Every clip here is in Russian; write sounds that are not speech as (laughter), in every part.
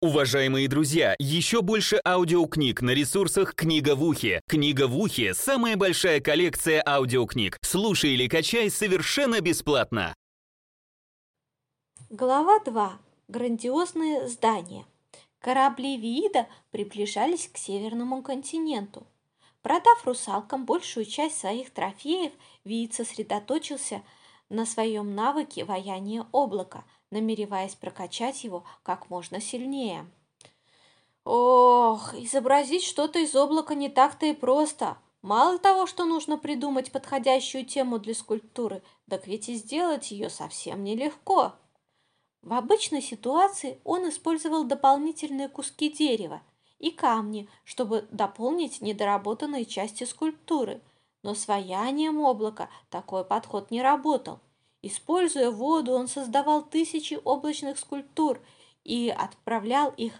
Уважаемые друзья, еще больше аудиокниг на ресурсах «Книга в ухе». «Книга в ухе» — самая большая коллекция аудиокниг. Слушай или качай совершенно бесплатно. Глава 2. Грандиозные здания. Корабли Вида приближались к северному континенту. Продав русалкам большую часть своих трофеев, Вид сосредоточился на своем навыке ваяния облака – намереваясь прокачать его как можно сильнее. Ох, изобразить что-то из облака не так-то и просто. Мало того, что нужно придумать подходящую тему для скульптуры, так ведь и сделать ее совсем нелегко. В обычной ситуации он использовал дополнительные куски дерева и камни, чтобы дополнить недоработанные части скульптуры, но с ваянием облака такой подход не работал. Используя воду, он создавал тысячи облачных скульптур и отправлял их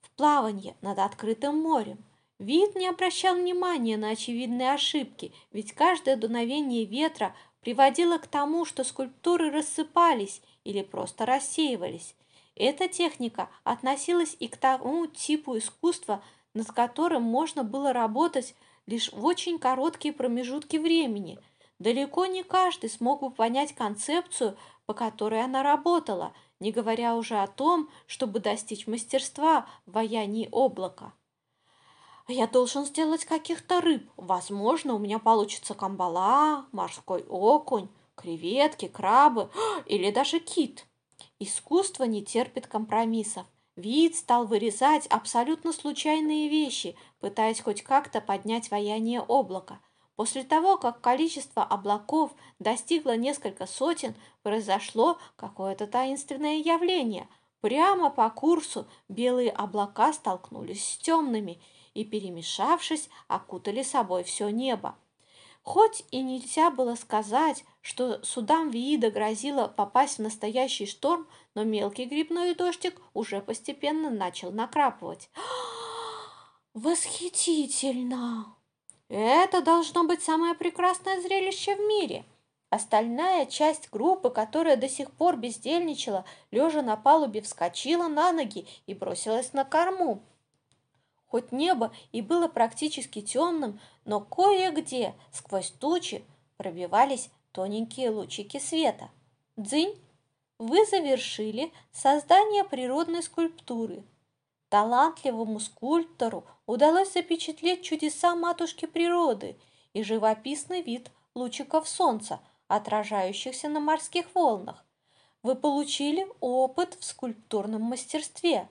в плавание над открытым морем. Вид не обращал внимания на очевидные ошибки, ведь каждое дуновение ветра приводило к тому, что скульптуры рассыпались или просто рассеивались. Эта техника относилась и к тому типу искусства, над которым можно было работать лишь в очень короткие промежутки времени – Далеко не каждый смог бы понять концепцию, по которой она работала, не говоря уже о том, чтобы достичь мастерства в ваянии облака. Я должен сделать каких-то рыб. Возможно, у меня получится камбала, морской окунь, креветки, крабы (gasps) или даже кит. Искусство не терпит компромиссов. Вид стал вырезать абсолютно случайные вещи, пытаясь хоть как-то поднять ваяние облака – После того, как количество облаков достигло несколько сотен, произошло какое-то таинственное явление. Прямо по курсу белые облака столкнулись с темными и, перемешавшись, окутали собой все небо. Хоть и нельзя было сказать, что судам Виида грозило попасть в настоящий шторм, но мелкий грибной дождик уже постепенно начал накрапывать. (gasps) «Восхитительно!» Это должно быть самое прекрасное зрелище в мире. Остальная часть группы, которая до сих пор бездельничала, лежа на палубе, вскочила на ноги и бросилась на корму. Хоть небо и было практически темным, но кое-где сквозь тучи пробивались тоненькие лучики света. Дзынь! Вы завершили создание природной скульптуры – Талантливому скульптору удалось запечатлеть чудеса матушки природы и живописный вид лучиков солнца, отражающихся на морских волнах. Вы получили опыт в скульптурном мастерстве.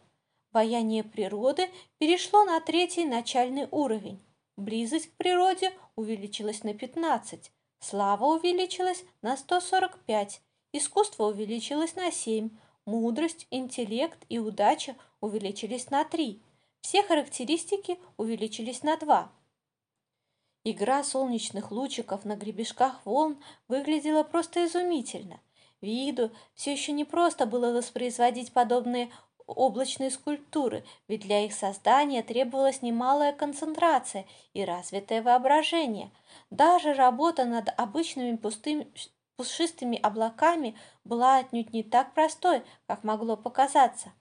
Вояние природы перешло на третий начальный уровень. Близость к природе увеличилась на 15, слава увеличилась на 145, искусство увеличилось на 7, мудрость, интеллект и удача увеличились на 3. Все характеристики увеличились на 2. Игра солнечных лучиков на гребешках волн выглядела просто изумительно. Виду все еще не просто было воспроизводить подобные облачные скульптуры, ведь для их создания требовалась немалая концентрация и развитое воображение. Даже работа над обычными пустыми пушистыми облаками была отнюдь не так простой, как могло показаться.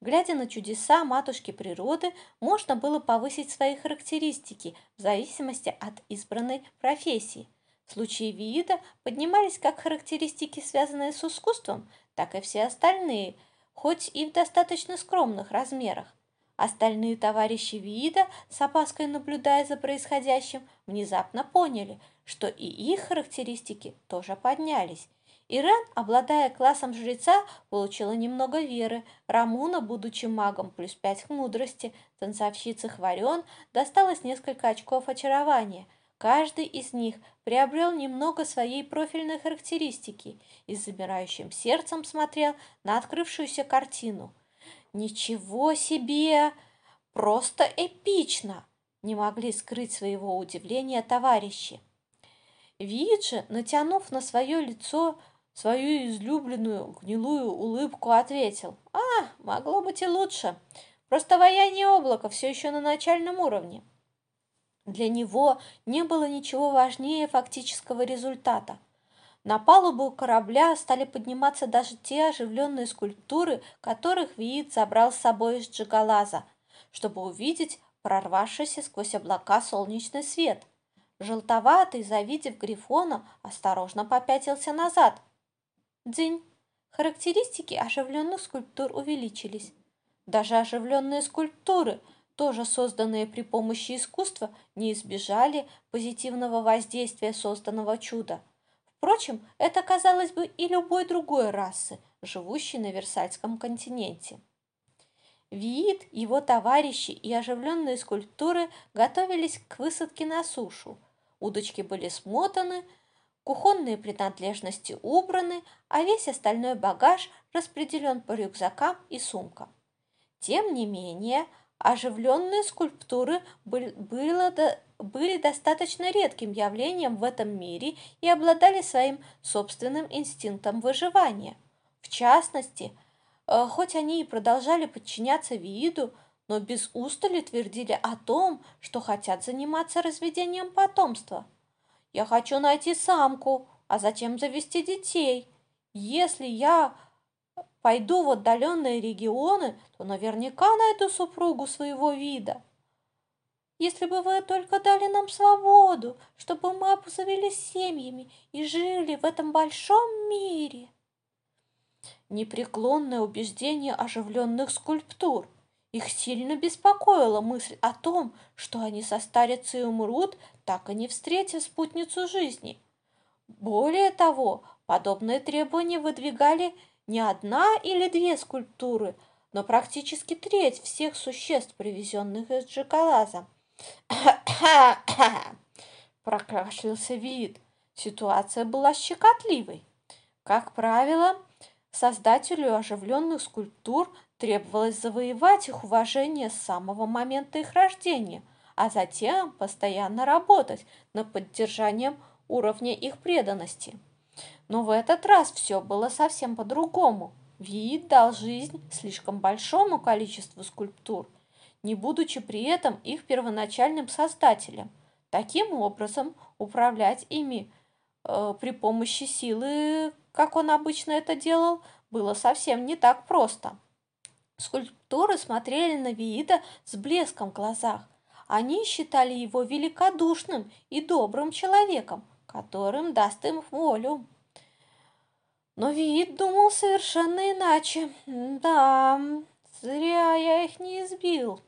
Глядя на чудеса матушки природы, можно было повысить свои характеристики в зависимости от избранной профессии. В случае вида поднимались как характеристики, связанные с искусством, так и все остальные, хоть и в достаточно скромных размерах. Остальные товарищи вида, с опаской наблюдая за происходящим, внезапно поняли, что и их характеристики тоже поднялись. Ирен, обладая классом жреца, получила немного веры. Рамуна, будучи магом, плюс пять к мудрости. Танцовщице Хварен досталось несколько очков очарования. Каждый из них приобрел немного своей профильной характеристики и с замирающим сердцем смотрел на открывшуюся картину. «Ничего себе! Просто эпично!» Не могли скрыть своего удивления товарищи. Виджи, натянув на свое лицо свою излюбленную гнилую улыбку, ответил. «А, могло быть и лучше. Просто вояние облака все еще на начальном уровне». Для него не было ничего важнее фактического результата. На палубу корабля стали подниматься даже те оживленные скульптуры, которых Виит забрал с собой из Джигалаза, чтобы увидеть прорвавшийся сквозь облака солнечный свет. Желтоватый, завидев Грифона, осторожно попятился назад. Дзынь. Характеристики оживленных скульптур увеличились. Даже оживленные скульптуры, тоже созданные при помощи искусства, не избежали позитивного воздействия созданного чуда – Впрочем, это казалось бы и любой другой расы, живущей на Версальском континенте. Виит, его товарищи и оживленные скульптуры готовились к высадке на сушу. Удочки были смотаны, кухонные принадлежности убраны, а весь остальной багаж распределен по рюкзакам и сумкам. Тем не менее, оживленные скульптуры были, было были достаточно редким явлением в этом мире и обладали своим собственным инстинктом выживания. В частности, э, хоть они и продолжали подчиняться виду, но без устали твердили о том, что хотят заниматься разведением потомства. «Я хочу найти самку, а затем завести детей. Если я пойду в отдаленные регионы, то наверняка найду супругу своего вида. Если бы вы только дали нам свободу, чтобы мы обзавелись семьями и жили в этом большом мире. Непреклонное убеждение оживленных скульптур. Их сильно беспокоила мысль о том, что они состарятся и умрут, так и не встретив спутницу жизни. Более того, подобные требования выдвигали не одна или две скульптуры, но практически треть всех существ, привезенных из Джекалаза (coughs) – Прокашлялся вид. Ситуация была щекотливой. Как правило, создателю оживленных скульптур требовалось завоевать их уважение с самого момента их рождения, а затем постоянно работать над поддержанием уровня их преданности. Но в этот раз все было совсем по-другому. Вид дал жизнь слишком большому количеству скульптур – не будучи при этом их первоначальным создателем. Таким образом, управлять ими э, при помощи силы, как он обычно это делал, было совсем не так просто. Скульптуры смотрели на Виида с блеском в глазах. Они считали его великодушным и добрым человеком, которым даст им волю. Но Виид думал совершенно иначе. Да, зря я их не избил.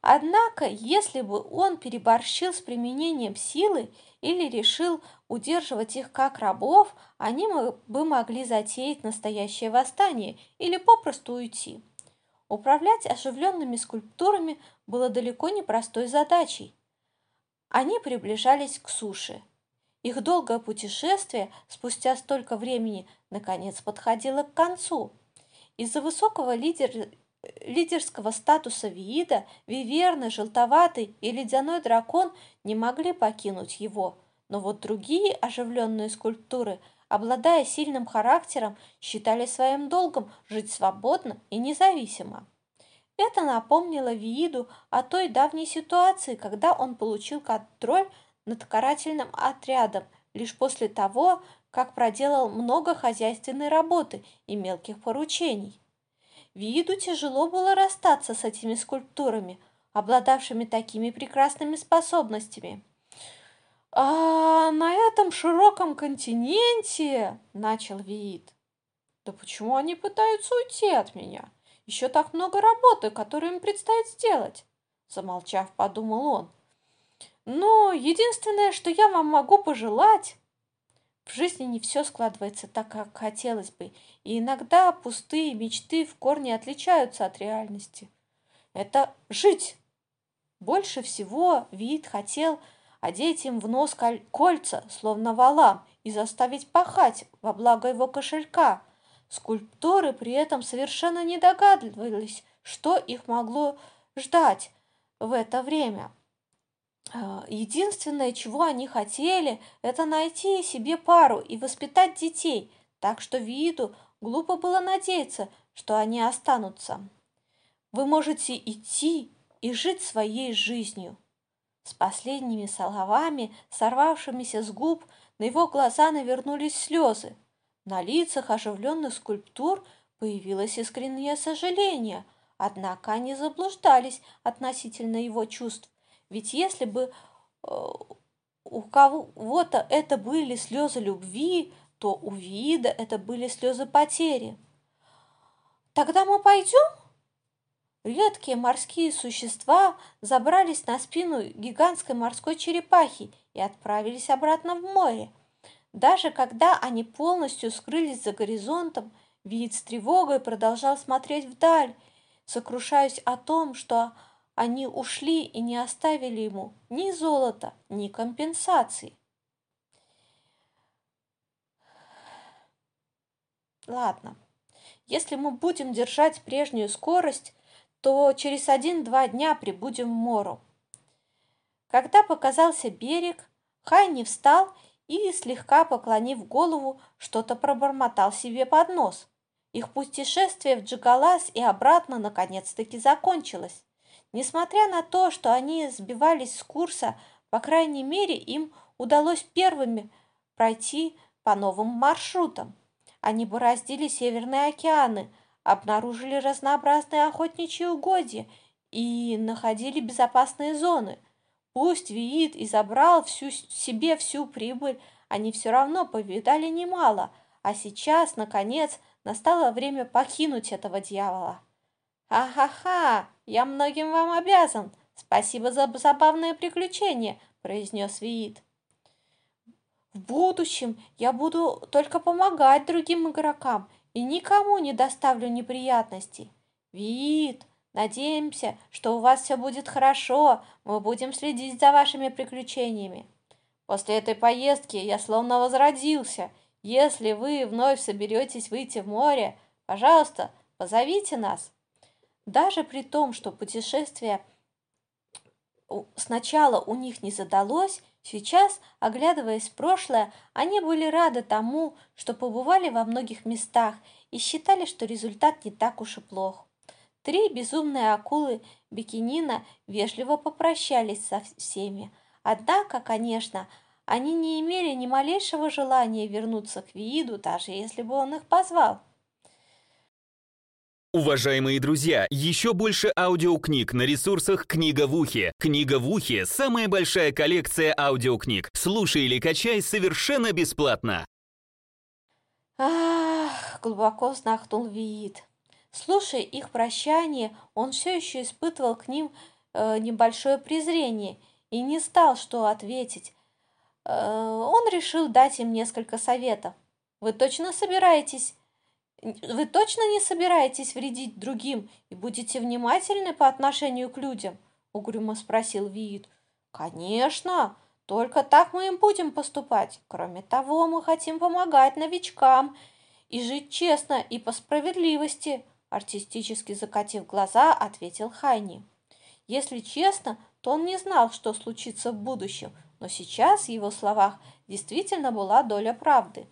Однако, если бы он переборщил с применением силы или решил удерживать их как рабов, они бы могли затеять настоящее восстание или попросту уйти. Управлять оживленными скульптурами было далеко не простой задачей. Они приближались к суше. Их долгое путешествие спустя столько времени наконец подходило к концу. Из-за высокого лидера лидерского статуса Виида Виверны, Желтоватый и Ледяной Дракон не могли покинуть его, но вот другие оживленные скульптуры, обладая сильным характером, считали своим долгом жить свободно и независимо. Это напомнило Вииду о той давней ситуации, когда он получил контроль над карательным отрядом лишь после того, как проделал много хозяйственной работы и мелких поручений. Виду тяжело было расстаться с этими скульптурами, обладавшими такими прекрасными способностями. «А на этом широком континенте...» — начал Виит. «Да почему они пытаются уйти от меня? Еще так много работы, которую им предстоит сделать!» Замолчав, подумал он. «Но единственное, что я вам могу пожелать, в жизни не все складывается так, как хотелось бы, и иногда пустые мечты в корне отличаются от реальности. Это жить. Больше всего вид хотел одеть им в нос кольца, словно валам, и заставить пахать во благо его кошелька. Скульптуры при этом совершенно не догадывались, что их могло ждать в это время. А, единственное, чего они хотели, это найти себе пару и воспитать детей, так что виду глупо было надеяться, что они останутся. Вы можете идти и жить своей жизнью. С последними словами, сорвавшимися с губ, на его глаза навернулись слезы. На лицах оживленных скульптур появилось искреннее сожаление, однако они заблуждались относительно его чувств. Ведь если бы э, у кого-то это были слезы любви, то у вида это были слезы потери. «Тогда мы пойдем?» Редкие морские существа забрались на спину гигантской морской черепахи и отправились обратно в море. Даже когда они полностью скрылись за горизонтом, вид с тревогой продолжал смотреть вдаль, сокрушаясь о том, что они ушли и не оставили ему ни золота, ни компенсаций. Ладно, если мы будем держать прежнюю скорость, то через один-два дня прибудем в Мору. Когда показался берег, Хайни встал и, слегка поклонив голову, что-то пробормотал себе под нос. Их путешествие в Джигалас и обратно наконец-таки закончилось. Несмотря на то, что они сбивались с курса, по крайней мере, им удалось первыми пройти по новым маршрутам. Они бороздили Северные океаны, обнаружили разнообразные охотничьи угодья и находили безопасные зоны. Пусть Виит и забрал всю, себе всю прибыль, они все равно повидали немало, а сейчас, наконец, настало время покинуть этого дьявола. «Ха-ха-ха! Я многим вам обязан! Спасибо за забавное приключение!» – произнес Виит. В будущем я буду только помогать другим игрокам и никому не доставлю неприятностей. Вид, надеемся, что у вас все будет хорошо, мы будем следить за вашими приключениями. После этой поездки я словно возродился. Если вы вновь соберетесь выйти в море, пожалуйста, позовите нас. Даже при том, что путешествие сначала у них не задалось, Сейчас, оглядываясь в прошлое, они были рады тому, что побывали во многих местах и считали, что результат не так уж и плох. Три безумные акулы Бикинина вежливо попрощались со всеми. Однако, конечно, они не имели ни малейшего желания вернуться к Вииду, даже если бы он их позвал. Уважаемые друзья, еще больше аудиокниг на ресурсах «Книга в ухе». «Книга в ухе» — самая большая коллекция аудиокниг. Слушай или качай совершенно бесплатно. Ах, глубоко вздохнул Виит. Слушая их прощание, он все еще испытывал к ним э, небольшое презрение и не знал, что ответить. Э, он решил дать им несколько советов. «Вы точно собираетесь вы точно не собираетесь вредить другим и будете внимательны по отношению к людям? Угрюмо спросил Виит. Конечно, только так мы им будем поступать. Кроме того, мы хотим помогать новичкам и жить честно и по справедливости, артистически закатив глаза, ответил Хайни. Если честно, то он не знал, что случится в будущем, но сейчас в его словах действительно была доля правды.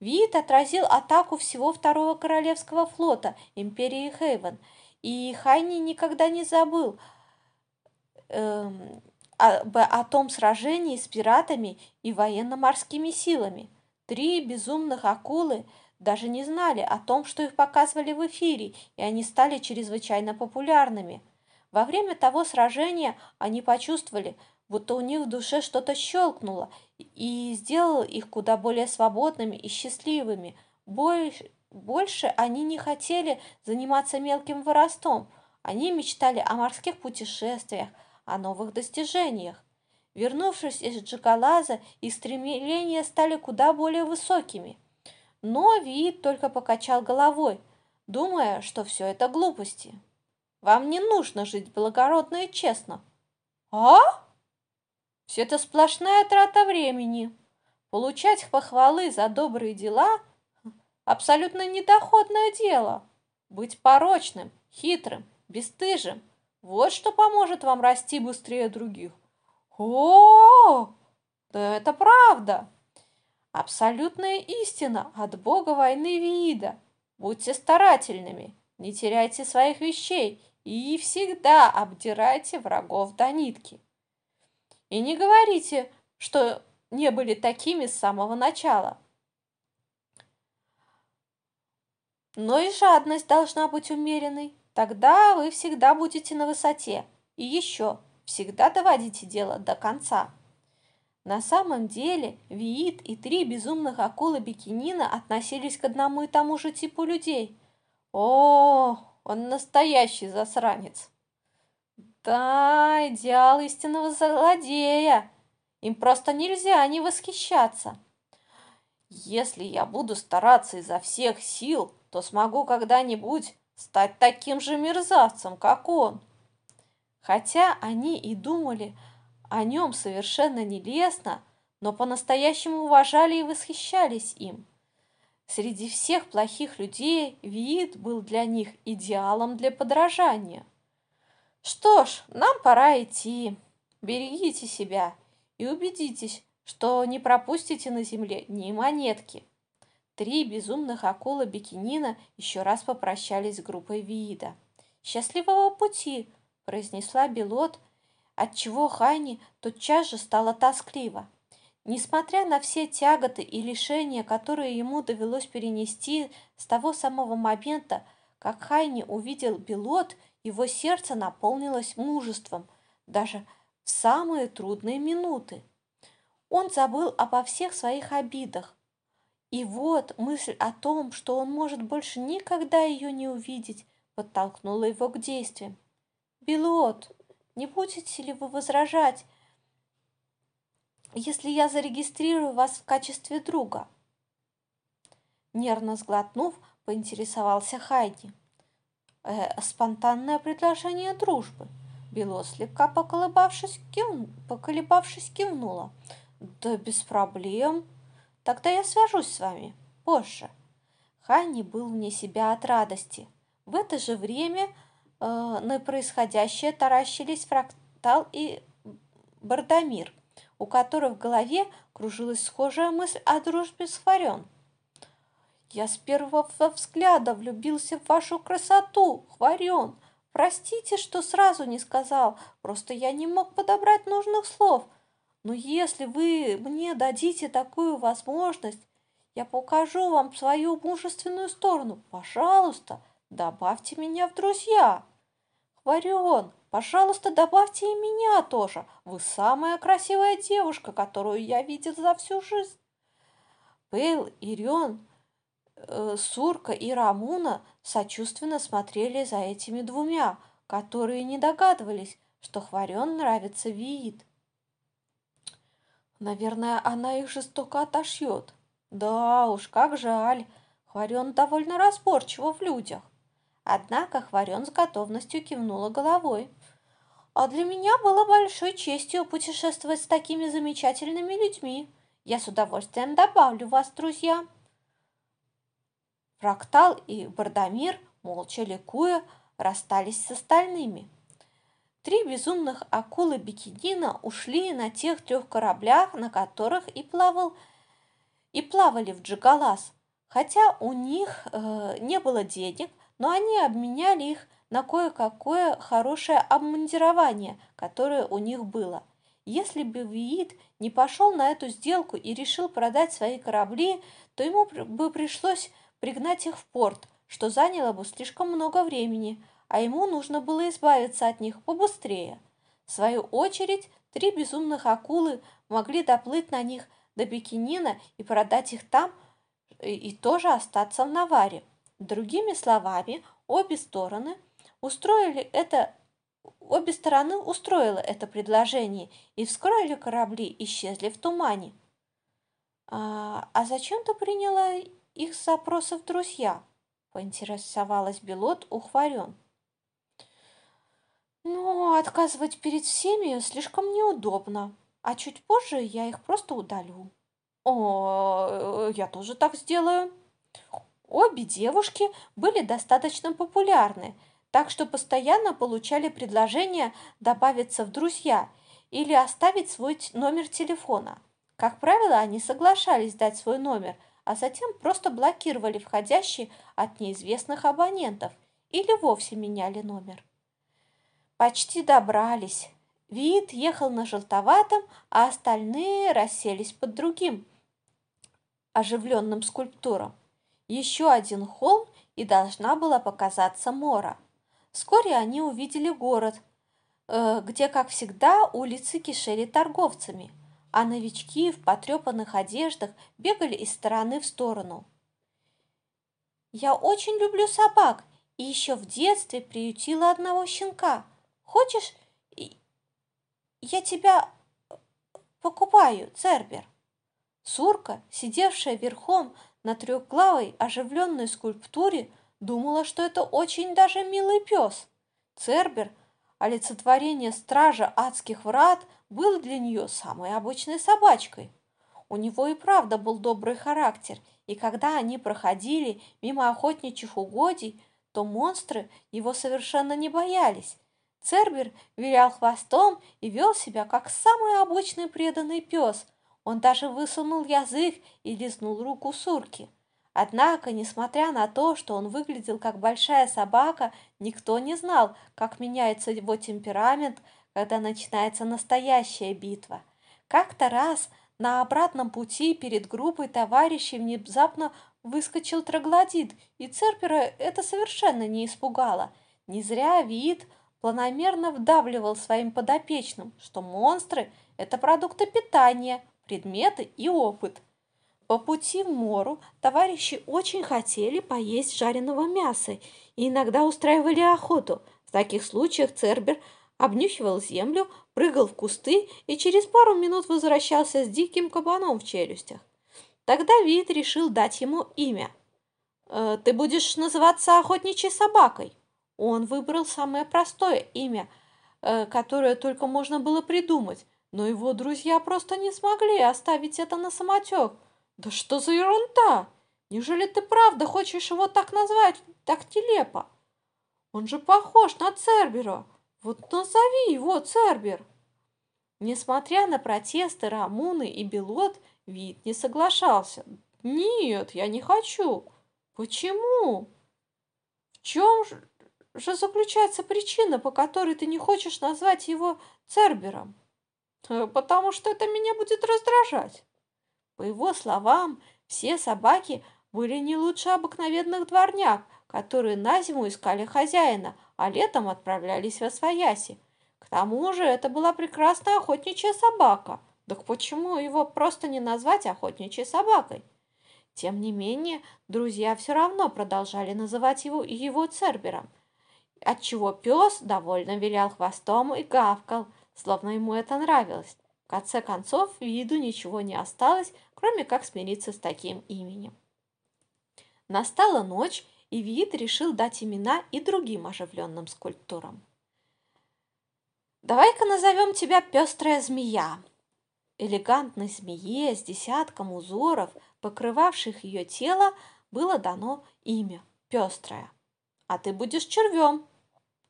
Вид отразил атаку всего второго королевского флота империи Хейвен, и Хайни никогда не забыл эм, об, о том сражении с пиратами и военно-морскими силами. Три безумных акулы даже не знали о том, что их показывали в эфире, и они стали чрезвычайно популярными. Во время того сражения они почувствовали, будто у них в душе что-то щелкнуло и сделало их куда более свободными и счастливыми. Больше, они не хотели заниматься мелким воровством. Они мечтали о морских путешествиях, о новых достижениях. Вернувшись из Джакалаза, их стремления стали куда более высокими. Но Виит только покачал головой, думая, что все это глупости. «Вам не нужно жить благородно и честно». «А?» Все это сплошная трата времени. Получать похвалы за добрые дела – абсолютно недоходное дело. Быть порочным, хитрым, бесстыжим – вот что поможет вам расти быстрее других. О, да это правда. Абсолютная истина от бога войны вида. Будьте старательными, не теряйте своих вещей и всегда обдирайте врагов до нитки. И не говорите, что не были такими с самого начала. Но и жадность должна быть умеренной. Тогда вы всегда будете на высоте. И еще, всегда доводите дело до конца. На самом деле, Виит и три безумных акулы Бикинина относились к одному и тому же типу людей. О, он настоящий засранец. Да, идеал истинного злодея. Им просто нельзя не восхищаться. Если я буду стараться изо всех сил, то смогу когда-нибудь стать таким же мерзавцем, как он. Хотя они и думали о нем совершенно нелестно, но по-настоящему уважали и восхищались им. Среди всех плохих людей Виит был для них идеалом для подражания. Что ж, нам пора идти. Берегите себя и убедитесь, что не пропустите на земле ни монетки. Три безумных акулы Бикинина еще раз попрощались с группой Виида. «Счастливого пути!» – произнесла Белот отчего Хайни тотчас же стало тоскливо. Несмотря на все тяготы и лишения, которые ему довелось перенести с того самого момента, как Хайни увидел пилот, его сердце наполнилось мужеством, даже в самые трудные минуты. Он забыл обо всех своих обидах. И вот мысль о том, что он может больше никогда ее не увидеть, подтолкнула его к действиям. «Пилот, не будете ли вы возражать, если я зарегистрирую вас в качестве друга?» Нервно сглотнув, поинтересовался Хайди. Э, спонтанное предложение дружбы. Бело слегка поколебавшись, кив... поколебавшись кивнула. Да без проблем. Тогда я свяжусь с вами позже. Хайни был вне себя от радости. В это же время на происходящее таращились Фрактал и Бардамир, у которых в голове кружилась схожая мысль о дружбе с Хварен. «Я с первого взгляда влюбился в вашу красоту, Хварен. Простите, что сразу не сказал, просто я не мог подобрать нужных слов. Но если вы мне дадите такую возможность, я покажу вам свою мужественную сторону. Пожалуйста, добавьте меня в друзья. Хварион, пожалуйста, добавьте и меня тоже. Вы самая красивая девушка, которую я видел за всю жизнь. Пейл и Рион, э, Сурка и Рамуна сочувственно смотрели за этими двумя, которые не догадывались, что Хварен нравится Виит. Наверное, она их жестоко отошьет. Да уж, как жаль. Хварен довольно разборчиво в людях. Однако Хварен с готовностью кивнула головой. А для меня было большой честью путешествовать с такими замечательными людьми. Я с удовольствием добавлю вас, друзья. Фрактал и Бардамир, молча ликуя, расстались с остальными. Три безумных акулы Бикинина ушли на тех трех кораблях, на которых и плавал и плавали в Джигалас. Хотя у них э, не было денег, но они обменяли их на кое-какое хорошее обмундирование, которое у них было. Если бы Виит не пошел на эту сделку и решил продать свои корабли, то ему бы пришлось пригнать их в порт, что заняло бы слишком много времени, а ему нужно было избавиться от них побыстрее. В свою очередь, три безумных акулы могли доплыть на них до Бикинина и продать их там, и тоже остаться в Наваре. Другими словами, обе стороны устроили это Обе стороны устроило это предложение, и вскоре корабли исчезли в тумане. «А, а зачем ты приняла их запросы в друзья?» – поинтересовалась Белот ухварен. «Ну, отказывать перед всеми слишком неудобно, а чуть позже я их просто удалю». «О, я тоже так сделаю», Обе девушки были достаточно популярны, так что постоянно получали предложение добавиться в друзья или оставить свой номер телефона. Как правило, они соглашались дать свой номер, а затем просто блокировали входящие от неизвестных абонентов или вовсе меняли номер. Почти добрались. Вид ехал на желтоватом, а остальные расселись под другим оживленным скульптурам. Еще один холм, и должна была показаться Мора. Вскоре они увидели город, э, где, как всегда, улицы кишели торговцами, а новички в потрепанных одеждах бегали из стороны в сторону. «Я очень люблю собак и еще в детстве приютила одного щенка. Хочешь, я тебя покупаю, Цербер?» Сурка, сидевшая верхом на трехглавой оживленной скульптуре, думала, что это очень даже милый пес. Цербер, олицетворение стража адских врат, был для нее самой обычной собачкой. У него и правда был добрый характер, и когда они проходили мимо охотничьих угодий, то монстры его совершенно не боялись. Цербер вилял хвостом и вел себя как самый обычный преданный пес. Он даже высунул язык и лизнул руку Сурки. Однако, несмотря на то, что он выглядел как большая собака, никто не знал, как меняется его темперамент, когда начинается настоящая битва. Как-то раз на обратном пути перед группой товарищей внезапно выскочил троглодит, и Церпера это совершенно не испугало. Не зря вид планомерно вдавливал своим подопечным, что монстры – это продукты питания, предметы и опыт – по пути в Мору товарищи очень хотели поесть жареного мяса и иногда устраивали охоту. В таких случаях Цербер обнюхивал землю, прыгал в кусты и через пару минут возвращался с диким кабаном в челюстях. Тогда Вид решил дать ему имя. «Э, «Ты будешь называться охотничьей собакой». Он выбрал самое простое имя, э, которое только можно было придумать, но его друзья просто не смогли оставить это на самотек – да что за ерунда? Неужели ты правда хочешь его так назвать, так телепо? Он же похож на Цербера. Вот назови его Цербер. Несмотря на протесты Рамуны и Белот, вид не соглашался. Нет, я не хочу. Почему? В чем же заключается причина, по которой ты не хочешь назвать его Цербером? Э, потому что это меня будет раздражать. По его словам, все собаки были не лучше обыкновенных дворняк, которые на зиму искали хозяина, а летом отправлялись во свояси. К тому же это была прекрасная охотничья собака. Так почему его просто не назвать охотничьей собакой? Тем не менее, друзья все равно продолжали называть его его Цербером, отчего пес довольно вилял хвостом и гавкал, словно ему это нравилось. В конце концов, виду ничего не осталось, кроме как смириться с таким именем. Настала ночь, и Виит решил дать имена и другим оживленным скульптурам. «Давай-ка назовем тебя пестрая змея». Элегантной змее с десятком узоров, покрывавших ее тело, было дано имя – пестрая. А ты будешь червем,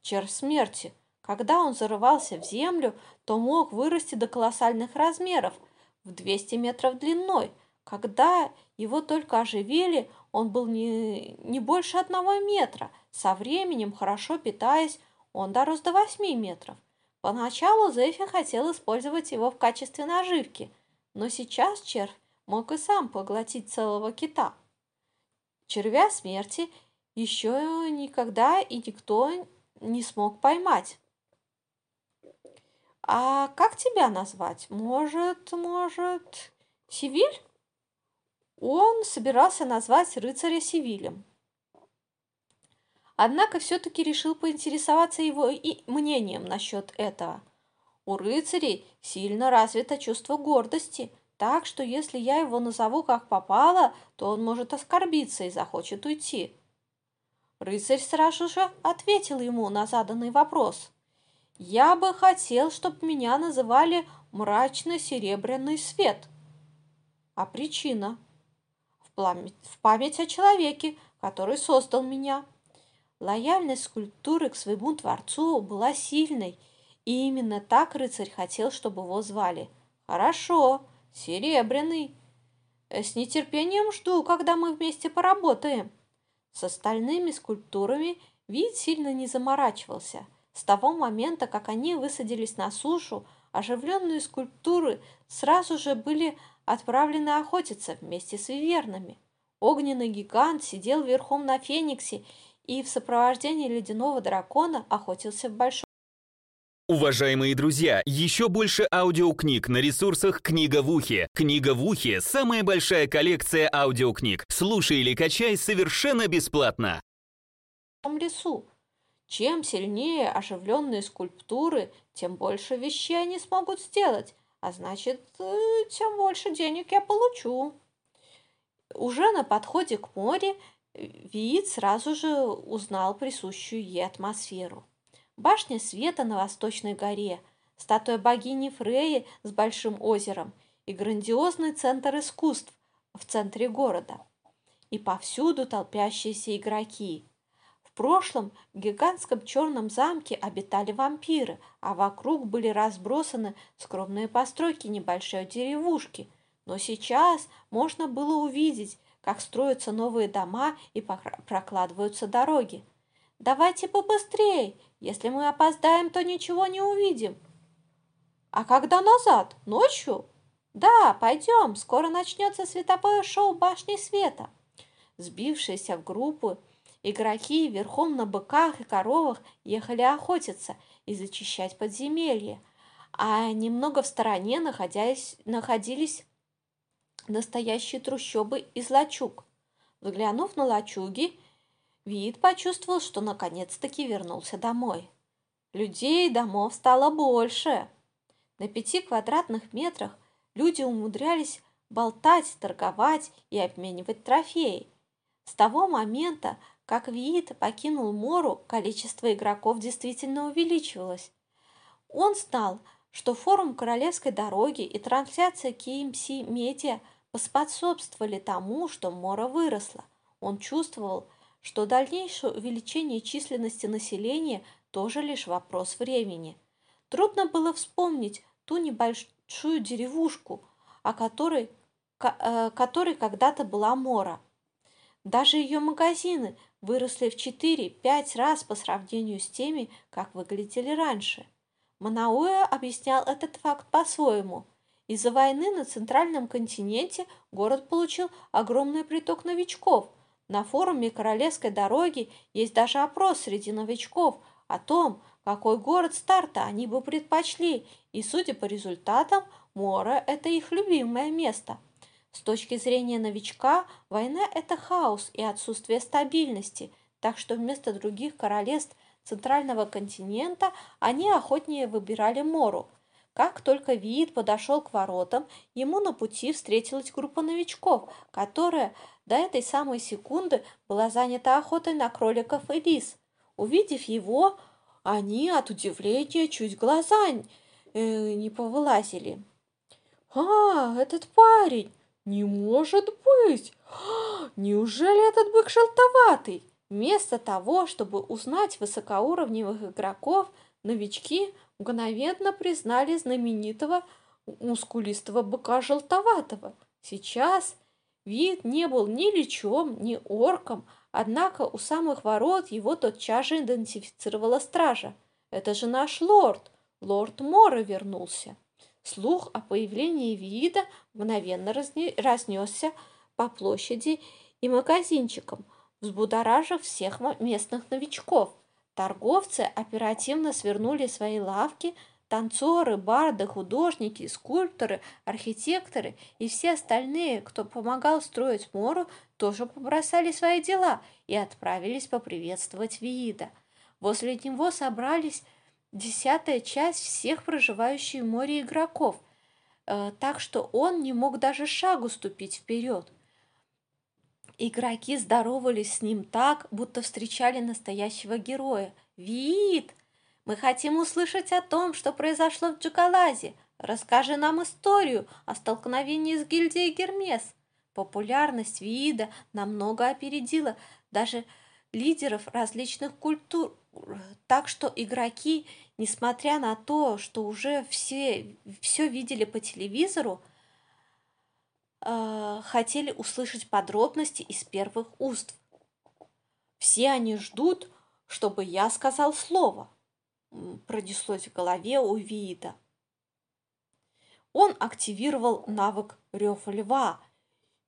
червь смерти. Когда он зарывался в землю, то мог вырасти до колоссальных размеров – в 200 метров длиной. Когда его только оживили, он был не, не больше одного метра. Со временем, хорошо питаясь, он дорос до 8 метров. Поначалу Зефи хотел использовать его в качестве наживки, но сейчас червь мог и сам поглотить целого кита. Червя смерти еще никогда и никто не смог поймать. А как тебя назвать? Может, может, Сивиль? Он собирался назвать рыцаря Сивилем. Однако все-таки решил поинтересоваться его и мнением насчет этого. У рыцарей сильно развито чувство гордости, так что если я его назову как попало, то он может оскорбиться и захочет уйти. Рыцарь сразу же ответил ему на заданный вопрос – я бы хотел, чтобы меня называли мрачно-серебряный свет. А причина? В память, в память о человеке, который создал меня. Лояльность скульптуры к своему Творцу была сильной, и именно так рыцарь хотел, чтобы его звали. Хорошо, серебряный. С нетерпением жду, когда мы вместе поработаем. С остальными скульптурами вид сильно не заморачивался – С того момента, как они высадились на сушу, оживленные скульптуры сразу же были отправлены охотиться вместе с вивернами. Огненный гигант сидел верхом на фениксе и в сопровождении ледяного дракона охотился в большом Уважаемые друзья, еще больше аудиокниг на ресурсах «Книга в ухе». «Книга в ухе» — самая большая коллекция аудиокниг. Слушай или качай совершенно бесплатно. лесу. Чем сильнее оживленные скульптуры, тем больше вещей они смогут сделать, а значит, э, тем больше денег я получу. Уже на подходе к морю э, Виит сразу же узнал присущую ей атмосферу. Башня света на Восточной горе, статуя богини Фреи с большим озером и грандиозный центр искусств в центре города. И повсюду толпящиеся игроки. Прошлом гигантском черном замке обитали вампиры, а вокруг были разбросаны скромные постройки небольшой деревушки. Но сейчас можно было увидеть, как строятся новые дома и прокладываются дороги. «Давайте побыстрее!» Если мы опоздаем, то ничего не увидим. А когда назад? Ночью? Да, пойдем, скоро начнется световое шоу Башни Света. Сбившиеся в группы игроки верхом на быках и коровах ехали охотиться и зачищать подземелье, а немного в стороне находясь, находились настоящие трущобы из лачуг. Взглянув на лачуги, Вид почувствовал, что наконец-таки вернулся домой. Людей и домов стало больше. На пяти квадратных метрах люди умудрялись болтать, торговать и обменивать трофеи. С того момента, как Виит покинул Мору, количество игроков действительно увеличивалось. Он знал, что форум Королевской дороги и трансляция KMC Media поспособствовали тому, что Мора выросла. Он чувствовал, что дальнейшее увеличение численности населения тоже лишь вопрос времени. Трудно было вспомнить ту небольшую деревушку, о которой, э, которой когда-то была Мора. Даже ее магазины выросли в 4-5 раз по сравнению с теми, как выглядели раньше. Манауэ объяснял этот факт по-своему. Из-за войны на центральном континенте город получил огромный приток новичков – на форуме Королевской дороги есть даже опрос среди новичков о том, какой город старта они бы предпочли, и, судя по результатам, Мора – это их любимое место. С точки зрения новичка, война – это хаос и отсутствие стабильности, так что вместо других королевств центрального континента они охотнее выбирали Мору. Как только Виит подошел к воротам, ему на пути встретилась группа новичков, которая до этой самой секунды была занята охотой на кроликов и лис. Увидев его, они от удивления чуть глаза э, не повылазили. «А, этот парень! Не может быть! (gasps) Неужели этот бык желтоватый?» Вместо того, чтобы узнать высокоуровневых игроков, новички мгновенно признали знаменитого мускулистого быка желтоватого. Сейчас Вид не был ни лечом, ни орком, однако у самых ворот его тотчас же идентифицировала стража. «Это же наш лорд! Лорд Мора вернулся!» Слух о появлении вида мгновенно разнесся по площади и магазинчикам, взбудоражив всех местных новичков. Торговцы оперативно свернули свои лавки, Танцоры, барды, художники, скульпторы, архитекторы и все остальные, кто помогал строить Мору, тоже побросали свои дела и отправились поприветствовать Виида. Возле него собрались десятая часть всех проживающих в море игроков, э, так что он не мог даже шагу ступить вперед. Игроки здоровались с ним так, будто встречали настоящего героя. «Виит!» Мы хотим услышать о том, что произошло в Джакалазе. Расскажи нам историю о столкновении с гильдией Гермес. Популярность вида намного опередила даже лидеров различных культур, так что игроки, несмотря на то, что уже все, все видели по телевизору, э, хотели услышать подробности из первых уст. Все они ждут, чтобы я сказал слово. пронеслось в голове у Виита. Он активировал навык рев льва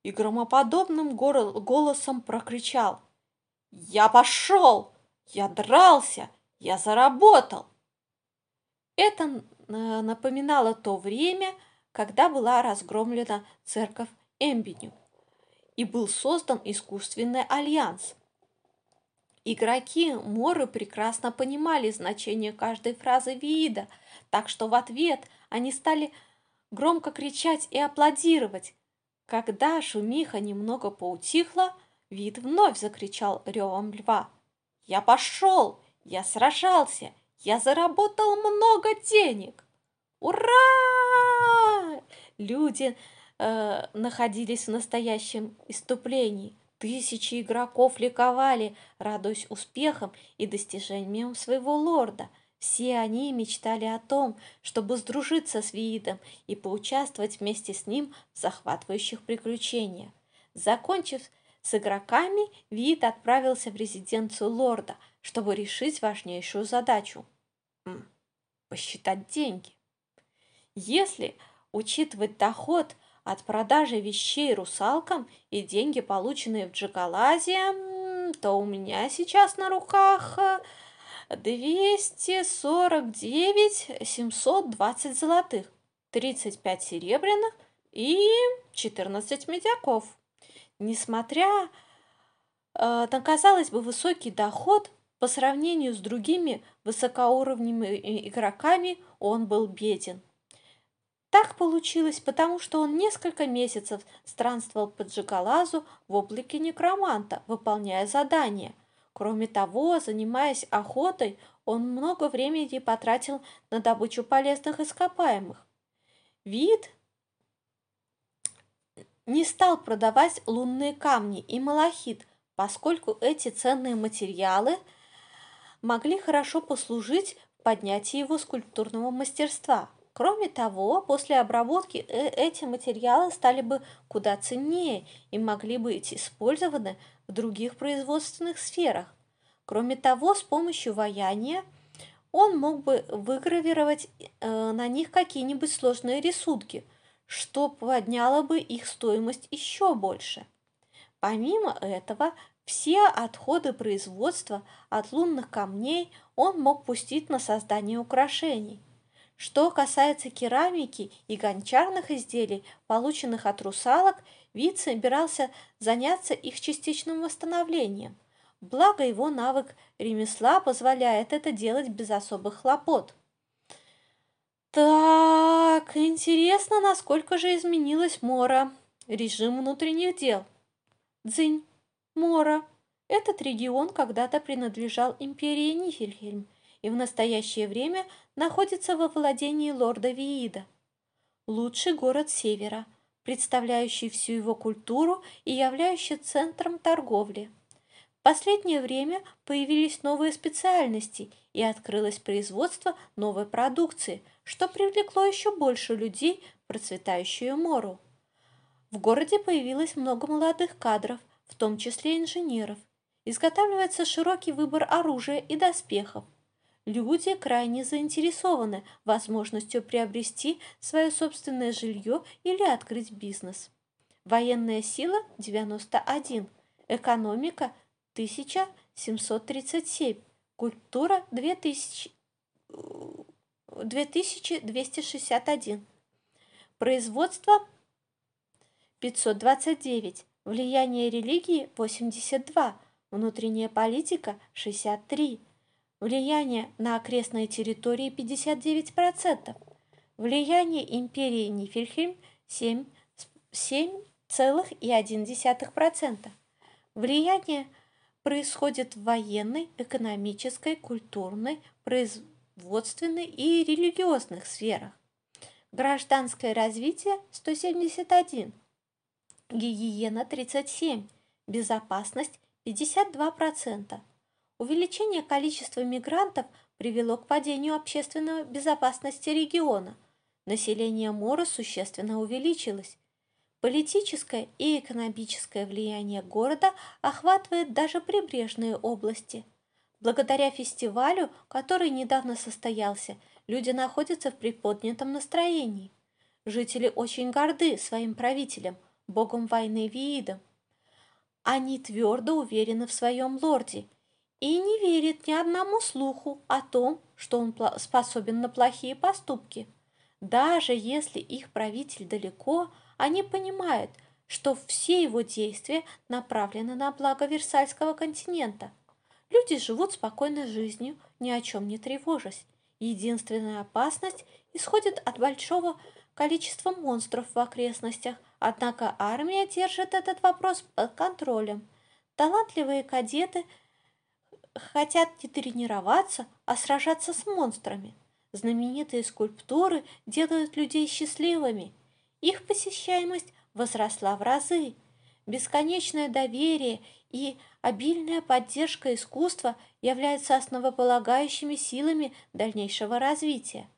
и громоподобным голосом прокричал «Я пошел! Я дрался! Я заработал!» Это напоминало то время, когда была разгромлена церковь Эмбиню и был создан искусственный альянс. Игроки Моры прекрасно понимали значение каждой фразы Виида, так что в ответ они стали громко кричать и аплодировать. Когда шумиха немного поутихла, Вид вновь закричал ревом льва. «Я пошел! Я сражался! Я заработал много денег! Ура!» Люди э, находились в настоящем иступлении. Тысячи игроков ликовали, радуясь успехам и достижениям своего лорда. Все они мечтали о том, чтобы сдружиться с Виидом и поучаствовать вместе с ним в захватывающих приключениях. Закончив с игроками, Виид отправился в резиденцию лорда, чтобы решить важнейшую задачу – посчитать деньги. Если учитывать доход – от продажи вещей русалкам и деньги, полученные в Джакалазе, то у меня сейчас на руках 249 э, 720 золотых, 35 серебряных и 14 медяков. Несмотря э, на, казалось бы, высокий доход, по сравнению с другими высокоуровневыми игроками он был беден – так получилось, потому что он несколько месяцев странствовал по Джигалазу в облике некроманта, выполняя задания. Кроме того, занимаясь охотой, он много времени потратил на добычу полезных ископаемых. Вид не стал продавать лунные камни и малахит, поскольку эти ценные материалы могли хорошо послужить в поднятии его скульптурного мастерства – Кроме того, после обработки э, эти материалы стали бы куда ценнее и могли быть использованы в других производственных сферах. Кроме того, с помощью ваяния он мог бы выгравировать э, на них какие-нибудь сложные рисунки, что подняло бы их стоимость еще больше. Помимо этого, все отходы производства от лунных камней он мог пустить на создание украшений – что касается керамики и гончарных изделий, полученных от русалок, вид собирался заняться их частичным восстановлением. Благо его навык ремесла позволяет это делать без особых хлопот. Так, интересно, насколько же изменилась Мора, режим внутренних дел. Дзынь, Мора. Этот регион когда-то принадлежал империи Нифельхельм и в настоящее время находится во владении лорда Виида. Лучший город севера, представляющий всю его культуру и являющий центром торговли. В последнее время появились новые специальности и открылось производство новой продукции, что привлекло еще больше людей в процветающую Мору. В городе появилось много молодых кадров, в том числе инженеров. Изготавливается широкий выбор оружия и доспехов – Люди крайне заинтересованы возможностью приобрести свое собственное жилье или открыть бизнес. Военная сила 91, экономика 1737, культура 2000, 2261, производство 529, влияние религии 82, внутренняя политика 63, Влияние на окрестные территории 59%. Влияние империи Нифельхельм 7,1%. Влияние происходит в военной, экономической, культурной, производственной и религиозных сферах. Гражданское развитие 171, гигиена 37, безопасность 52%. Увеличение количества мигрантов привело к падению общественной безопасности региона. Население Мора существенно увеличилось. Политическое и экономическое влияние города охватывает даже прибрежные области. Благодаря фестивалю, который недавно состоялся, люди находятся в приподнятом настроении. Жители очень горды своим правителем, богом войны Виидом. Они твердо уверены в своем лорде и не верят ни одному слуху о том, что он способен на плохие поступки. Даже если их правитель далеко, они понимают, что все его действия направлены на благо Версальского континента – Люди живут спокойной жизнью, ни о чем не тревожась. Единственная опасность исходит от большого количества монстров в окрестностях, однако армия держит этот вопрос под контролем. Талантливые кадеты хотят не тренироваться, а сражаться с монстрами. Знаменитые скульптуры делают людей счастливыми. Их посещаемость возросла в разы. Бесконечное доверие и обильная поддержка искусства являются основополагающими силами дальнейшего развития.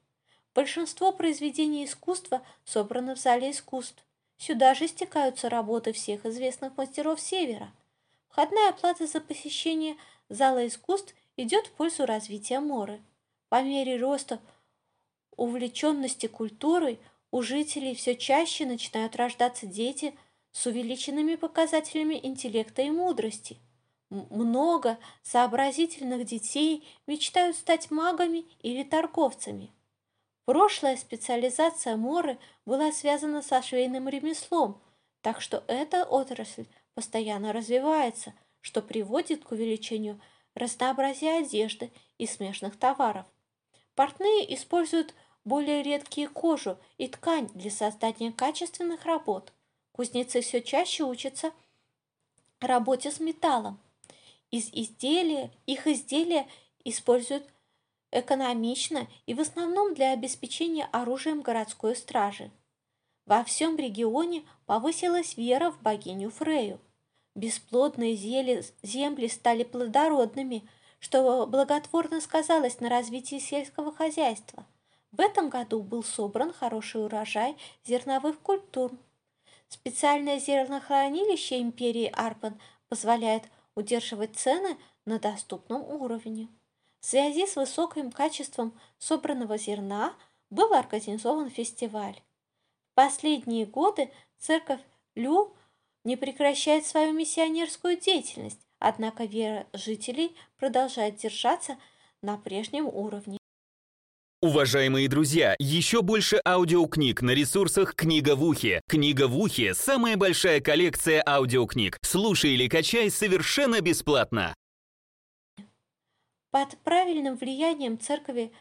Большинство произведений искусства собраны в зале искусств. Сюда же стекаются работы всех известных мастеров Севера. Входная оплата за посещение зала искусств идет в пользу развития Моры. По мере роста увлеченности культурой у жителей все чаще начинают рождаться дети с увеличенными показателями интеллекта и мудрости. Много сообразительных детей мечтают стать магами или торговцами. Прошлая специализация Моры была связана со швейным ремеслом, так что эта отрасль постоянно развивается, что приводит к увеличению разнообразия одежды и смешных товаров. Портные используют более редкие кожу и ткань для создания качественных работ. Кузнецы все чаще учатся работе с металлом. Из изделия, их изделия используют экономично и в основном для обеспечения оружием городской стражи. Во всем регионе повысилась вера в богиню Фрею. Бесплодные земли стали плодородными, что благотворно сказалось на развитии сельского хозяйства. В этом году был собран хороший урожай зерновых культур. Специальное зернохранилище империи Арпан позволяет удерживать цены на доступном уровне. В связи с высоким качеством собранного зерна был организован фестиваль. В последние годы церковь Лю не прекращает свою миссионерскую деятельность, однако вера жителей продолжает держаться на прежнем уровне. Уважаемые друзья, еще больше аудиокниг на ресурсах «Книга в ухе». «Книга в ухе» — самая большая коллекция аудиокниг. Слушай или качай совершенно бесплатно. Под правильным влиянием церкви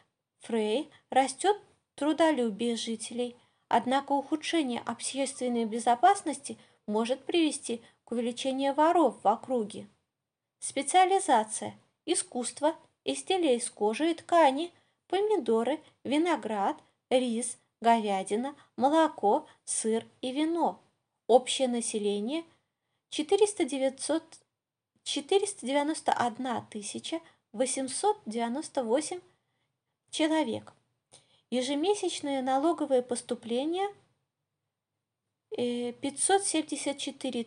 Фрей растет трудолюбие жителей, однако ухудшение общественной безопасности может привести к увеличению воров в округе. Специализация – искусство, изделия из кожи и ткани – помидоры, виноград, рис, говядина, молоко, сыр и вино. Общее население 400 491 898 человек. Ежемесячные налоговые поступления 574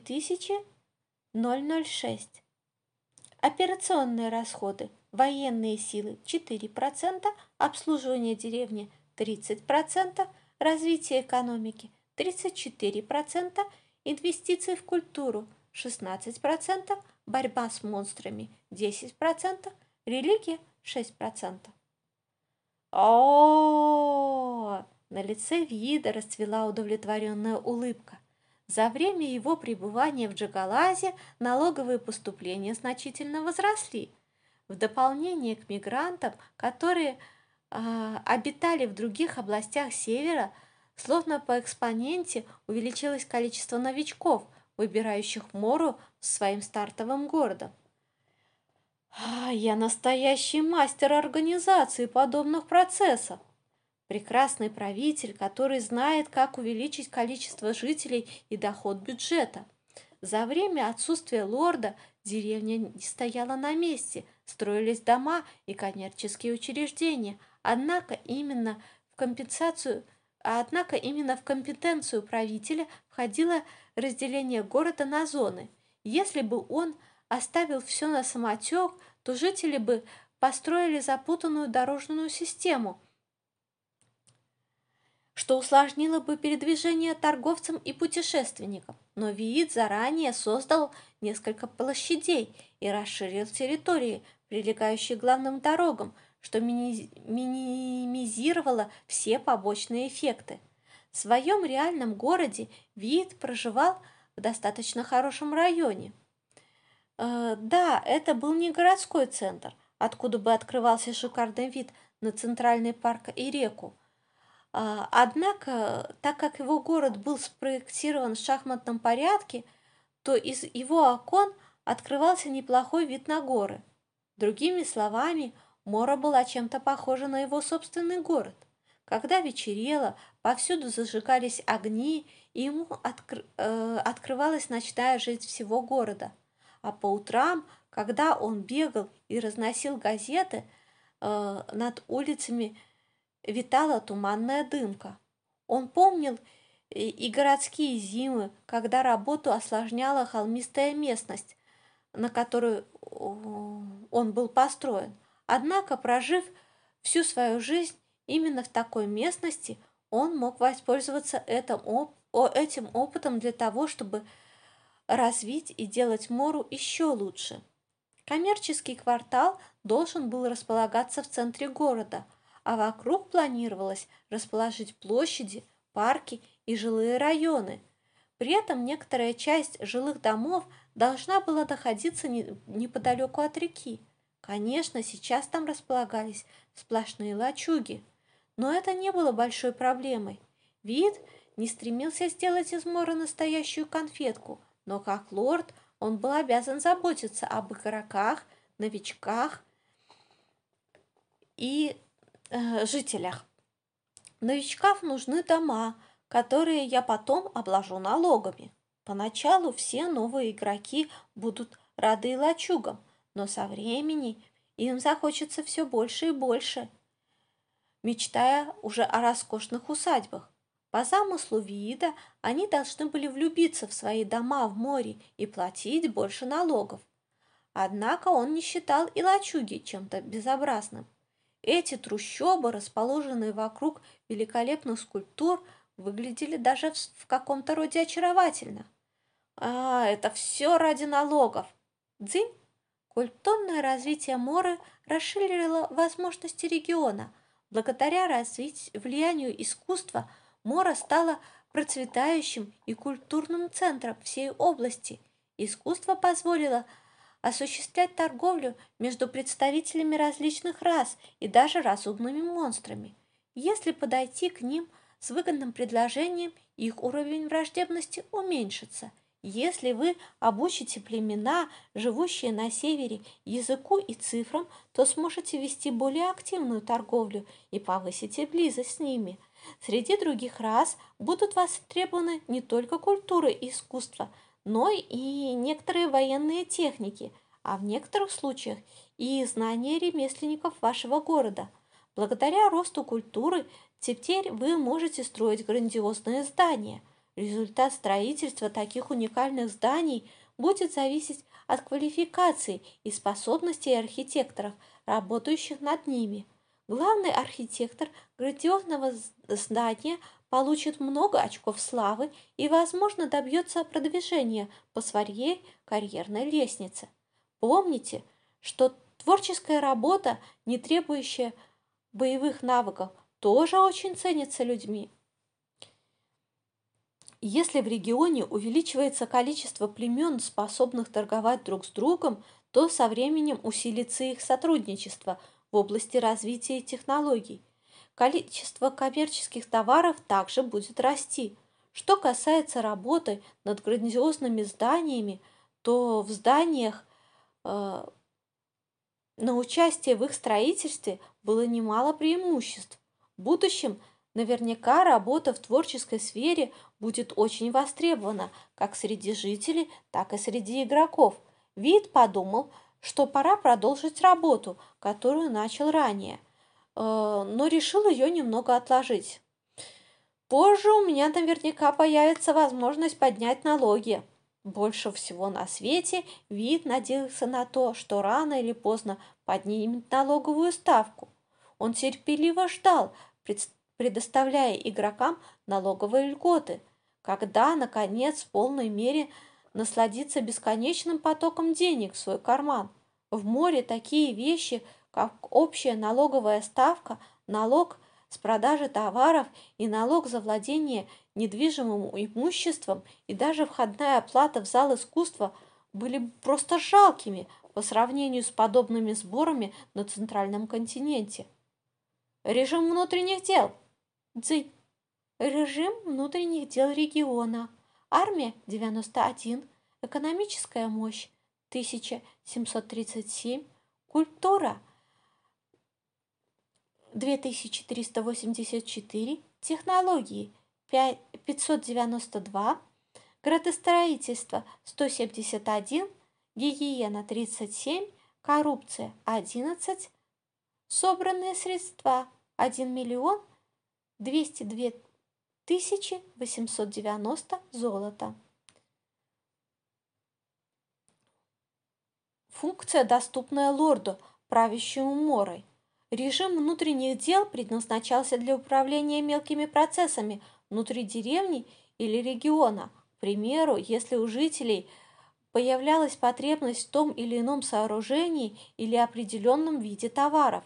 006. Операционные расходы военные силы 4%, обслуживание деревни 30%, развитие экономики 34%, инвестиции в культуру 16%, борьба с монстрами 10%, религия 6%. О, на лице Вида расцвела удовлетворенная улыбка. За время его пребывания в Джагалазе налоговые поступления значительно возросли – в дополнение к мигрантам, которые э, обитали в других областях севера, словно по экспоненте увеличилось количество новичков, выбирающих Мору своим стартовым городом. А, я настоящий мастер организации подобных процессов. Прекрасный правитель, который знает, как увеличить количество жителей и доход бюджета. За время отсутствия лорда деревня не стояла на месте – строились дома и коммерческие учреждения, однако именно в компенсацию Однако именно в компетенцию правителя входило разделение города на зоны. Если бы он оставил все на самотек, то жители бы построили запутанную дорожную систему, что усложнило бы передвижение торговцам и путешественникам. Но Виит заранее создал несколько площадей и расширил территории, прилегающие к главным дорогам, что мини минимизировало все побочные эффекты. В своем реальном городе Виит проживал в достаточно хорошем районе. Э, да, это был не городской центр, откуда бы открывался шикарный вид на центральный парк и реку. Э, однако, так как его город был спроектирован в шахматном порядке, то из его окон открывался неплохой вид на горы. Другими словами, Мора была чем-то похожа на его собственный город. Когда вечерело, повсюду зажигались огни, и ему откр э, открывалась ночная жизнь всего города. А по утрам, когда он бегал и разносил газеты, э, над улицами витала туманная дымка. Он помнил и, и городские зимы, когда работу осложняла холмистая местность, на которую он был построен. Однако, прожив всю свою жизнь именно в такой местности, он мог воспользоваться этим, этим опытом для того, чтобы развить и делать Мору еще лучше. Коммерческий квартал должен был располагаться в центре города, а вокруг планировалось расположить площади, парки и жилые районы. При этом некоторая часть жилых домов должна была находиться неподалеку от реки. Конечно, сейчас там располагались сплошные лачуги, но это не было большой проблемой. Вид не стремился сделать из Мора настоящую конфетку, но как лорд он был обязан заботиться об игроках, новичках и э, жителях. Новичкам нужны дома, которые я потом обложу налогами. Поначалу все новые игроки будут рады лачугам, но со времени им захочется все больше и больше, мечтая уже о роскошных усадьбах. По замыслу вида они должны были влюбиться в свои дома в море и платить больше налогов. Однако он не считал и лачуги чем-то безобразным. Эти трущобы, расположенные вокруг великолепных скульптур, выглядели даже в каком-то роде очаровательно. А, это все ради налогов. Дзынь! Культурное развитие Моры расширило возможности региона. Благодаря развитию, влиянию искусства – Мора стала процветающим и культурным центром всей области. Искусство позволило осуществлять торговлю между представителями различных рас и даже разумными монстрами. Если подойти к ним с выгодным предложением, их уровень враждебности уменьшится. Если вы обучите племена, живущие на севере, языку и цифрам, то сможете вести более активную торговлю и повысите близость с ними – Среди других рас будут востребованы не только культура и искусство, но и некоторые военные техники, а в некоторых случаях и знания ремесленников вашего города. Благодаря росту культуры теперь вы можете строить грандиозные здания. Результат строительства таких уникальных зданий будет зависеть от квалификации и способностей архитекторов, работающих над ними – Главный архитектор грандиозного здания получит много очков славы и, возможно, добьется продвижения по своей карьерной лестнице. Помните, что творческая работа, не требующая боевых навыков, тоже очень ценится людьми. Если в регионе увеличивается количество племен, способных торговать друг с другом, то со временем усилится их сотрудничество – в области развития технологий. Количество коммерческих товаров также будет расти. Что касается работы над грандиозными зданиями, то в зданиях э, на участие в их строительстве было немало преимуществ. В будущем наверняка работа в творческой сфере будет очень востребована как среди жителей, так и среди игроков. Вид подумал, что пора продолжить работу, которую начал ранее, э, но решил ее немного отложить. Позже у меня наверняка появится возможность поднять налоги. Больше всего на свете вид надеялся на то, что рано или поздно поднимет налоговую ставку. Он терпеливо ждал, предоставляя игрокам налоговые льготы, когда, наконец, в полной мере насладиться бесконечным потоком денег в свой карман. В море такие вещи, как общая налоговая ставка, налог с продажи товаров и налог за владение недвижимым имуществом и даже входная оплата в зал искусства были просто жалкими по сравнению с подобными сборами на центральном континенте. Режим внутренних дел. Дзынь. Режим внутренних дел региона. Армия 91. Экономическая мощь 1737. Культура 2384. Технологии 592. Градостроительство 171. Гигиена 37. Коррупция 11. Собранные средства 1 миллион 202 тысячи 890 золота. Функция, доступная лорду, правящему Морой. Режим внутренних дел предназначался для управления мелкими процессами внутри деревни или региона. К примеру, если у жителей появлялась потребность в том или ином сооружении или определенном виде товаров.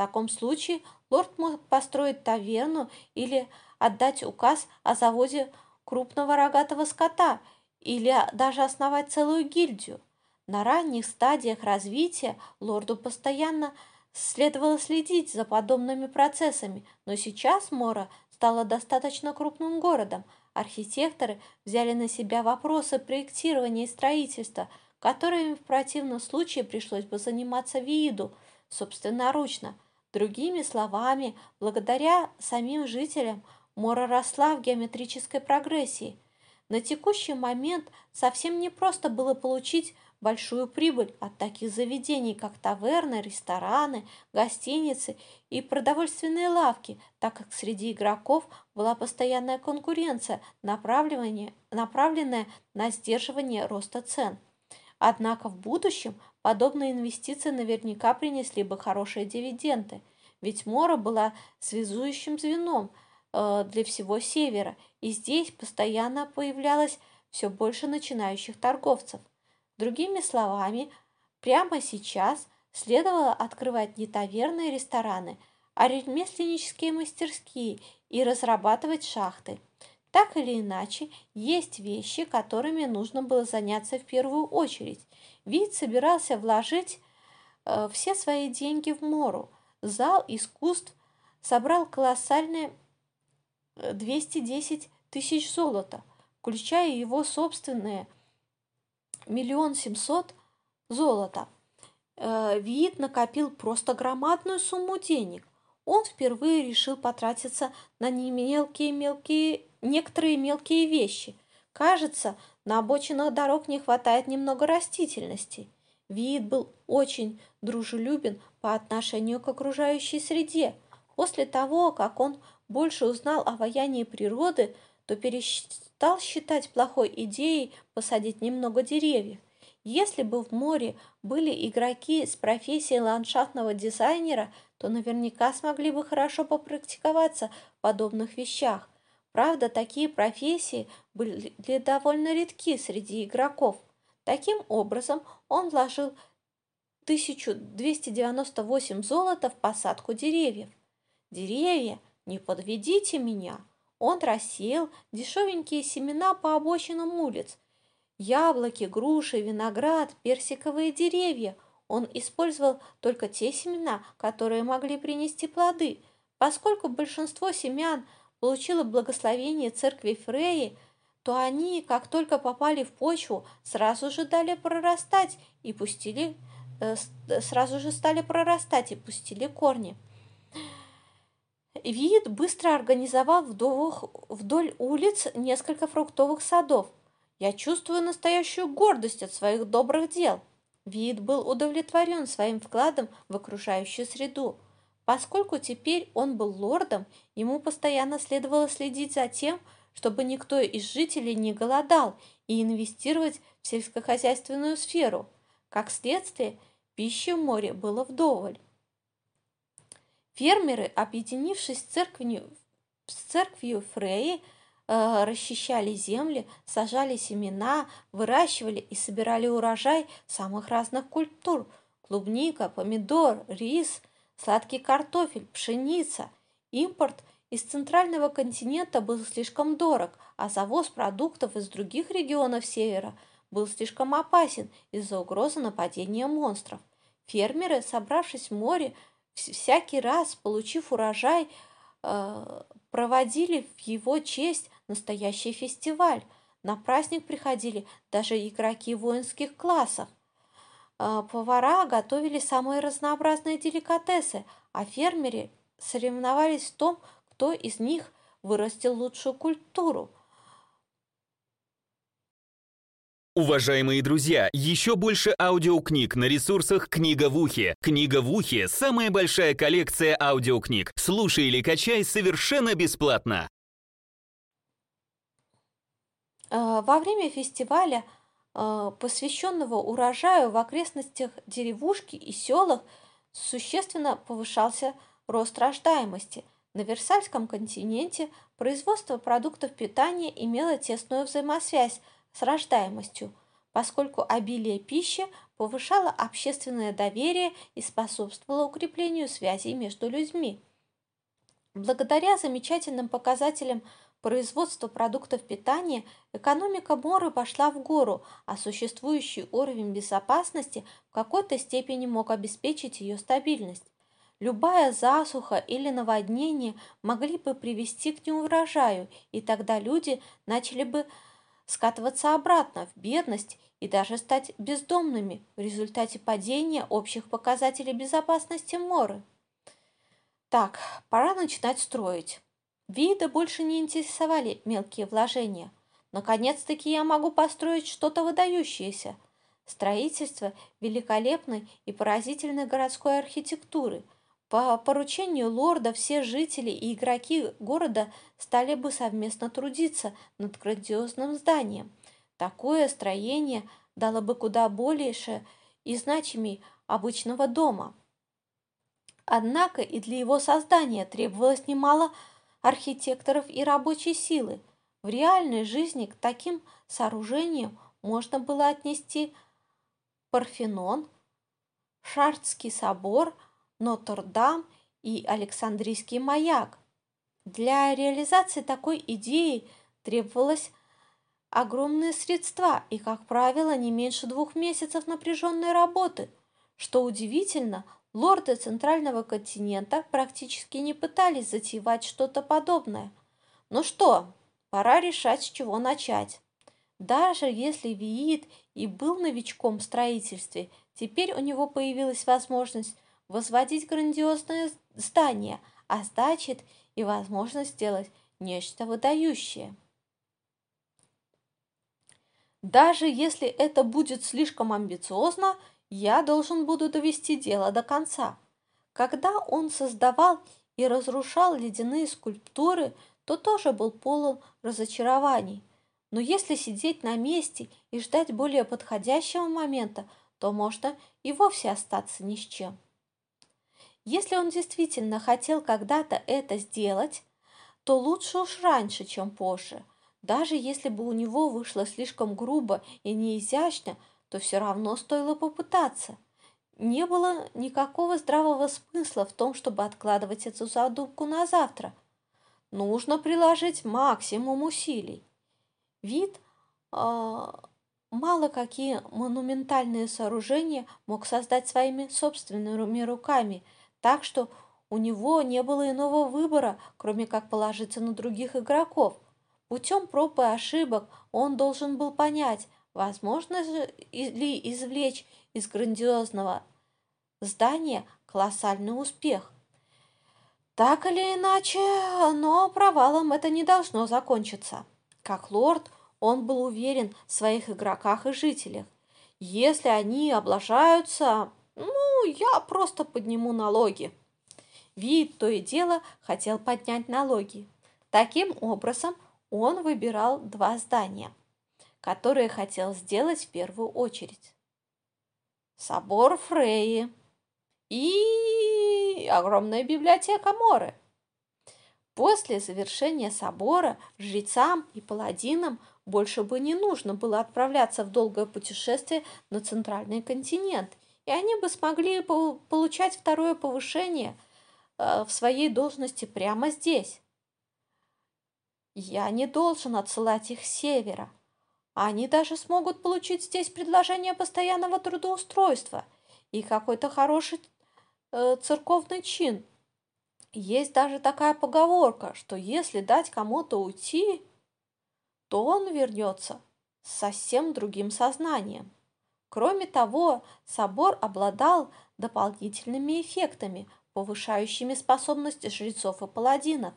Таком случае лорд мог построить таверну или отдать указ о заводе крупного рогатого скота или даже основать целую гильдию. На ранних стадиях развития лорду постоянно следовало следить за подобными процессами, но сейчас Мора стала достаточно крупным городом. Архитекторы взяли на себя вопросы проектирования и строительства, которыми в противном случае пришлось бы заниматься Вииду собственноручно. Другими словами, благодаря самим жителям Мора росла в геометрической прогрессии. На текущий момент совсем не просто было получить большую прибыль от таких заведений, как таверны, рестораны, гостиницы и продовольственные лавки, так как среди игроков была постоянная конкуренция, направленная на сдерживание роста цен. Однако в будущем подобные инвестиции наверняка принесли бы хорошие дивиденды, ведь Мора была связующим звеном э, для всего Севера, и здесь постоянно появлялось все больше начинающих торговцев. Другими словами, прямо сейчас следовало открывать не таверны и рестораны, а ремесленнические мастерские и разрабатывать шахты. Так или иначе, есть вещи, которыми нужно было заняться в первую очередь. Вид собирался вложить э, все свои деньги в Мору. Зал искусств собрал колоссальные 210 тысяч золота, включая его собственные – миллион семьсот золота. Э, Вид накопил просто громадную сумму денег. Он впервые решил потратиться на мелкие-мелкие, некоторые мелкие вещи. Кажется, на обочинах дорог не хватает немного растительности. Вид был очень дружелюбен по отношению к окружающей среде. После того, как он больше узнал о воянии природы, то перестал считать плохой идеей посадить немного деревьев. Если бы в море были игроки с профессией ландшафтного дизайнера, то наверняка смогли бы хорошо попрактиковаться в подобных вещах. Правда, такие профессии были довольно редки среди игроков. Таким образом, он вложил 1298 золота в посадку деревьев. Деревья, не подведите меня, он рассеял дешевенькие семена по обочинам улиц. Яблоки, груши, виноград, персиковые деревья. Он использовал только те семена, которые могли принести плоды. Поскольку большинство семян получило благословение церкви Фреи, то они, как только попали в почву, сразу же дали прорастать и пустили, э, сразу же стали прорастать и пустили корни. Вид быстро организовал вдоль улиц несколько фруктовых садов. Я чувствую настоящую гордость от своих добрых дел. Вид был удовлетворен своим вкладом в окружающую среду. Поскольку теперь он был лордом, ему постоянно следовало следить за тем, чтобы никто из жителей не голодал и инвестировать в сельскохозяйственную сферу. Как следствие, пищи в море было вдоволь. Фермеры, объединившись с церковью, с церковью Фреи, э, расчищали земли, сажали семена, выращивали и собирали урожай самых разных культур – клубника, помидор, рис, сладкий картофель, пшеница. Импорт из центрального континента был слишком дорог, а завоз продуктов из других регионов севера был слишком опасен из-за угрозы нападения монстров. Фермеры, собравшись в море, всякий раз, получив урожай, э, проводили в его честь настоящий фестиваль. На праздник приходили даже игроки воинских классов. Э, повара готовили самые разнообразные деликатесы, а фермеры соревновались в том, кто из них вырастил лучшую культуру – Уважаемые друзья, еще больше аудиокниг на ресурсах «Книга в ухе». «Книга в ухе» — самая большая коллекция аудиокниг. Слушай или качай совершенно бесплатно. Э, во время фестиваля, э, посвященного урожаю в окрестностях деревушки и селах, существенно повышался рост рождаемости. На Версальском континенте производство продуктов питания имело тесную взаимосвязь с рождаемостью, поскольку обилие пищи повышало общественное доверие и способствовало укреплению связей между людьми. Благодаря замечательным показателям производства продуктов питания экономика Моры пошла в гору, а существующий уровень безопасности в какой-то степени мог обеспечить ее стабильность. Любая засуха или наводнение могли бы привести к неурожаю, и тогда люди начали бы скатываться обратно в бедность и даже стать бездомными в результате падения общих показателей безопасности Моры. Так, пора начинать строить. Вида больше не интересовали мелкие вложения. Наконец-таки я могу построить что-то выдающееся. Строительство великолепной и поразительной городской архитектуры – по поручению лорда все жители и игроки города стали бы совместно трудиться над грандиозным зданием. Такое строение дало бы куда больше и значимей обычного дома. Однако и для его создания требовалось немало архитекторов и рабочей силы. В реальной жизни к таким сооружениям можно было отнести Парфенон, Шартский собор – Нотр-Дам и Александрийский маяк. Для реализации такой идеи требовалось огромные средства и, как правило, не меньше двух месяцев напряженной работы. Что удивительно, лорды Центрального континента практически не пытались затевать что-то подобное. Ну что, пора решать, с чего начать. Даже если Виит и был новичком в строительстве, теперь у него появилась возможность возводить грандиозное здание, а значит и возможность сделать нечто выдающее. Даже если это будет слишком амбициозно, я должен буду довести дело до конца. Когда он создавал и разрушал ледяные скульптуры, то тоже был полон разочарований. Но если сидеть на месте и ждать более подходящего момента, то можно и вовсе остаться ни с чем. Если он действительно хотел когда-то это сделать, то лучше уж раньше, чем позже. Даже если бы у него вышло слишком грубо и неизящно, то все равно стоило попытаться. Не было никакого здравого смысла в том, чтобы откладывать эту задумку на завтра. Нужно приложить максимум усилий. Вид э, мало какие монументальные сооружения мог создать своими собственными руками – так что у него не было иного выбора, кроме как положиться на других игроков. Путем проб и ошибок он должен был понять, возможно ли извлечь из грандиозного здания колоссальный успех. Так или иначе, но провалом это не должно закончиться. Как лорд, он был уверен в своих игроках и жителях. Если они облажаются, ну, я просто подниму налоги. Вид то и дело хотел поднять налоги. Таким образом, он выбирал два здания. Которые хотел сделать в первую очередь. Собор Фреи и огромная библиотека Моры. После завершения собора жрецам и паладинам больше бы не нужно было отправляться в долгое путешествие на центральный континент, и они бы смогли получать второе повышение э, в своей должности прямо здесь. Я не должен отсылать их с севера. Они даже смогут получить здесь предложение постоянного трудоустройства и какой-то хороший э, церковный чин. Есть даже такая поговорка, что если дать кому-то уйти, то он вернется с совсем другим сознанием. Кроме того, собор обладал дополнительными эффектами, повышающими способности жрецов и паладинов.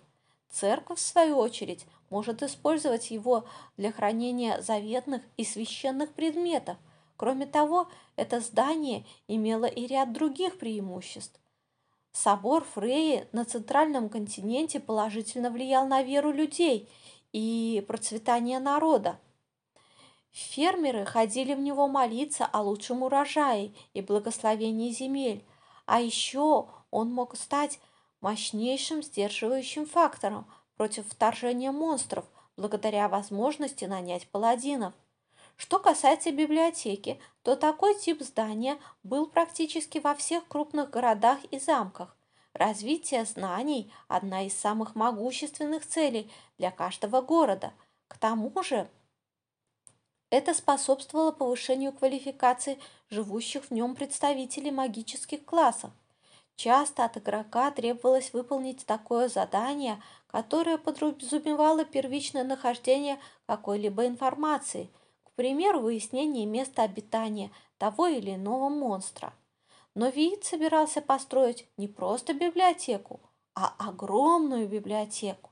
Церковь, в свою очередь, может использовать его для хранения заветных и священных предметов. Кроме того, это здание имело и ряд других преимуществ. Собор Фреи на центральном континенте положительно влиял на веру людей и процветание народа. Фермеры ходили в него молиться о лучшем урожае и благословении земель, а еще он мог стать мощнейшим сдерживающим фактором против вторжения монстров благодаря возможности нанять паладинов. Что касается библиотеки, то такой тип здания был практически во всех крупных городах и замках. Развитие знаний – одна из самых могущественных целей для каждого города. К тому же, это способствовало повышению квалификации живущих в нем представителей магических классов. Часто от игрока требовалось выполнить такое задание, которое подразумевало первичное нахождение какой-либо информации – к примеру, выяснение места обитания того или иного монстра. Но Виит собирался построить не просто библиотеку, а огромную библиотеку.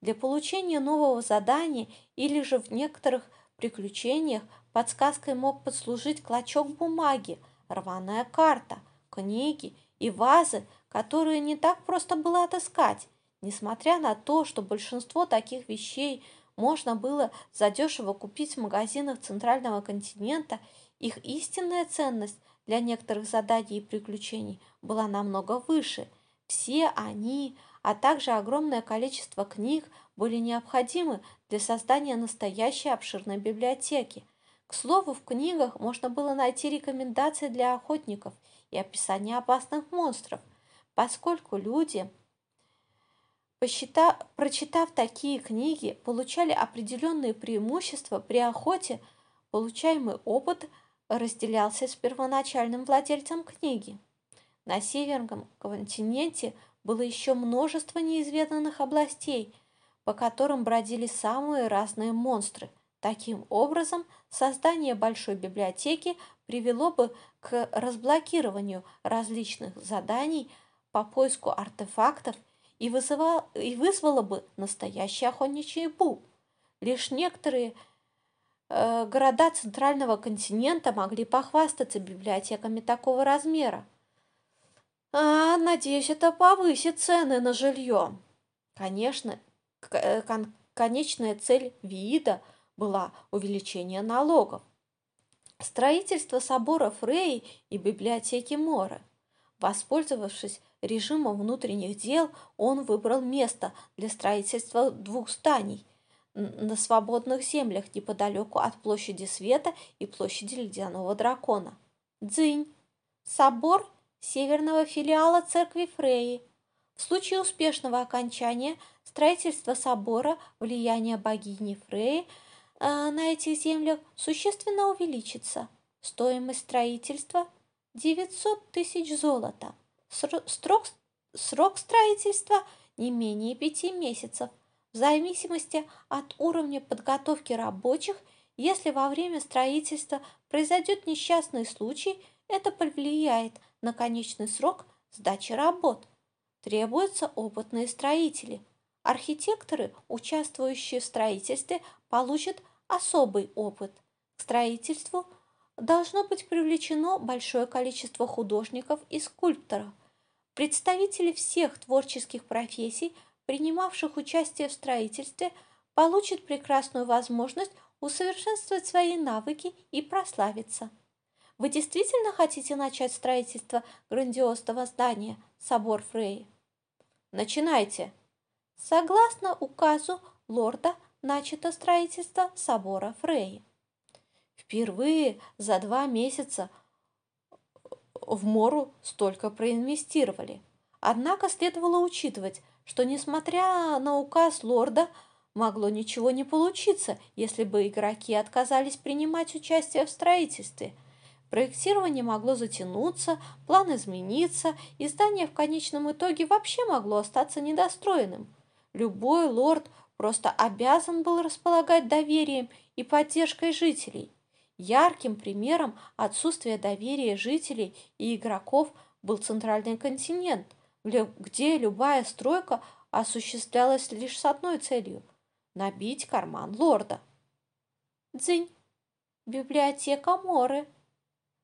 Для получения нового задания или же в некоторых приключениях подсказкой мог послужить клочок бумаги, рваная карта, книги и вазы, которые не так просто было отыскать. Несмотря на то, что большинство таких вещей – можно было задешево купить в магазинах центрального континента, их истинная ценность для некоторых заданий и приключений была намного выше. Все они, а также огромное количество книг были необходимы для создания настоящей обширной библиотеки. К слову, в книгах можно было найти рекомендации для охотников и описание опасных монстров, поскольку люди – Посчитав, прочитав такие книги, получали определенные преимущества при охоте, получаемый опыт разделялся с первоначальным владельцем книги. На северном континенте было еще множество неизведанных областей, по которым бродили самые разные монстры. Таким образом, создание большой библиотеки привело бы к разблокированию различных заданий по поиску артефактов и, вызывал, и вызвало бы настоящий охотничий бум. Лишь некоторые э, города центрального континента могли похвастаться библиотеками такого размера. А, надеюсь, это повысит цены на жилье. Конечно, э, кон конечная цель ВИИДа была увеличение налогов. Строительство собора Фрей и библиотеки Моры. Воспользовавшись режимом внутренних дел он выбрал место для строительства двух зданий на свободных землях неподалеку от площади Света и площади Ледяного Дракона. Дзынь. Собор северного филиала церкви Фреи. В случае успешного окончания строительства собора влияние богини Фреи на этих землях существенно увеличится. Стоимость строительства – 900 тысяч золота. Срок, срок строительства не менее пяти месяцев, в зависимости от уровня подготовки рабочих. Если во время строительства произойдет несчастный случай, это повлияет на конечный срок сдачи работ. Требуются опытные строители. Архитекторы, участвующие в строительстве, получат особый опыт. К строительству должно быть привлечено большое количество художников и скульпторов – Представители всех творческих профессий, принимавших участие в строительстве, получат прекрасную возможность усовершенствовать свои навыки и прославиться. Вы действительно хотите начать строительство грандиозного здания собор Фрей? Начинайте. Согласно указу лорда, начато строительство собора Фрей. Впервые за два месяца в Мору столько проинвестировали. Однако следовало учитывать, что, несмотря на указ лорда, могло ничего не получиться, если бы игроки отказались принимать участие в строительстве. Проектирование могло затянуться, план измениться, и здание в конечном итоге вообще могло остаться недостроенным. Любой лорд просто обязан был располагать доверием и поддержкой жителей. Ярким примером отсутствия доверия жителей и игроков был центральный континент, где любая стройка осуществлялась лишь с одной целью – набить карман лорда. Дзынь. Библиотека Моры.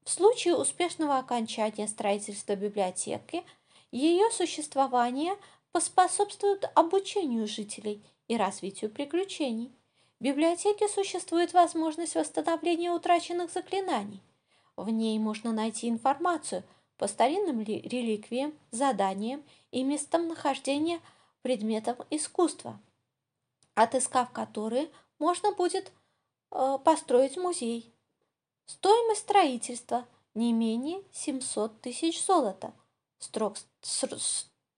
В случае успешного окончания строительства библиотеки, ее существование поспособствует обучению жителей и развитию приключений. В библиотеке существует возможность восстановления утраченных заклинаний. В ней можно найти информацию по старинным реликвиям, заданиям и местам нахождения предметов искусства, отыскав которые можно будет э, построить музей. Стоимость строительства не менее 700 тысяч золота. Срок,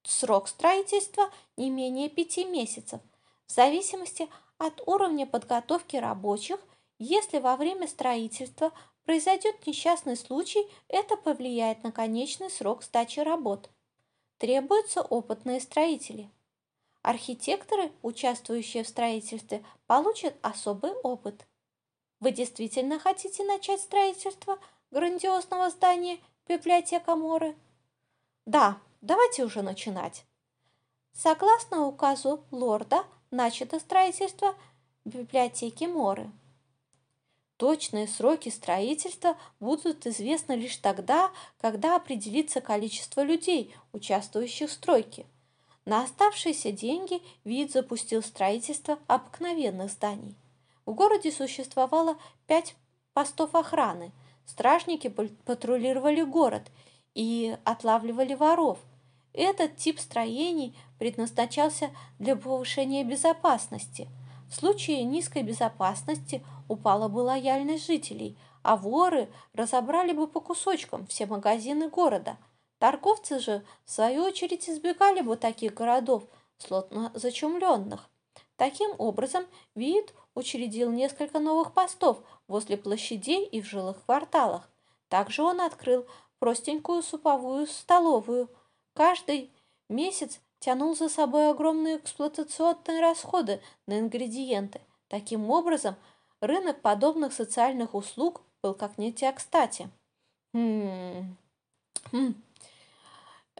срок строительства не менее 5 месяцев. В зависимости от уровня подготовки рабочих, если во время строительства произойдет несчастный случай, это повлияет на конечный срок сдачи работ. Требуются опытные строители. Архитекторы, участвующие в строительстве, получат особый опыт. Вы действительно хотите начать строительство грандиозного здания библиотека Моры? Да, давайте уже начинать. Согласно указу лорда, начато строительство библиотеки Моры. Точные сроки строительства будут известны лишь тогда, когда определится количество людей, участвующих в стройке. На оставшиеся деньги ВИД запустил строительство обыкновенных зданий. В городе существовало пять постов охраны. Стражники патрулировали город и отлавливали воров – этот тип строений предназначался для повышения безопасности. В случае низкой безопасности упала бы лояльность жителей, а воры разобрали бы по кусочкам все магазины города. Торговцы же, в свою очередь, избегали бы таких городов, слотно зачумленных. Таким образом, вид учредил несколько новых постов возле площадей и в жилых кварталах. Также он открыл простенькую суповую столовую – Каждый месяц тянул за собой огромные эксплуатационные расходы на ингредиенты. Таким образом, рынок подобных социальных услуг был как нельзя кстати. Хм. Хм.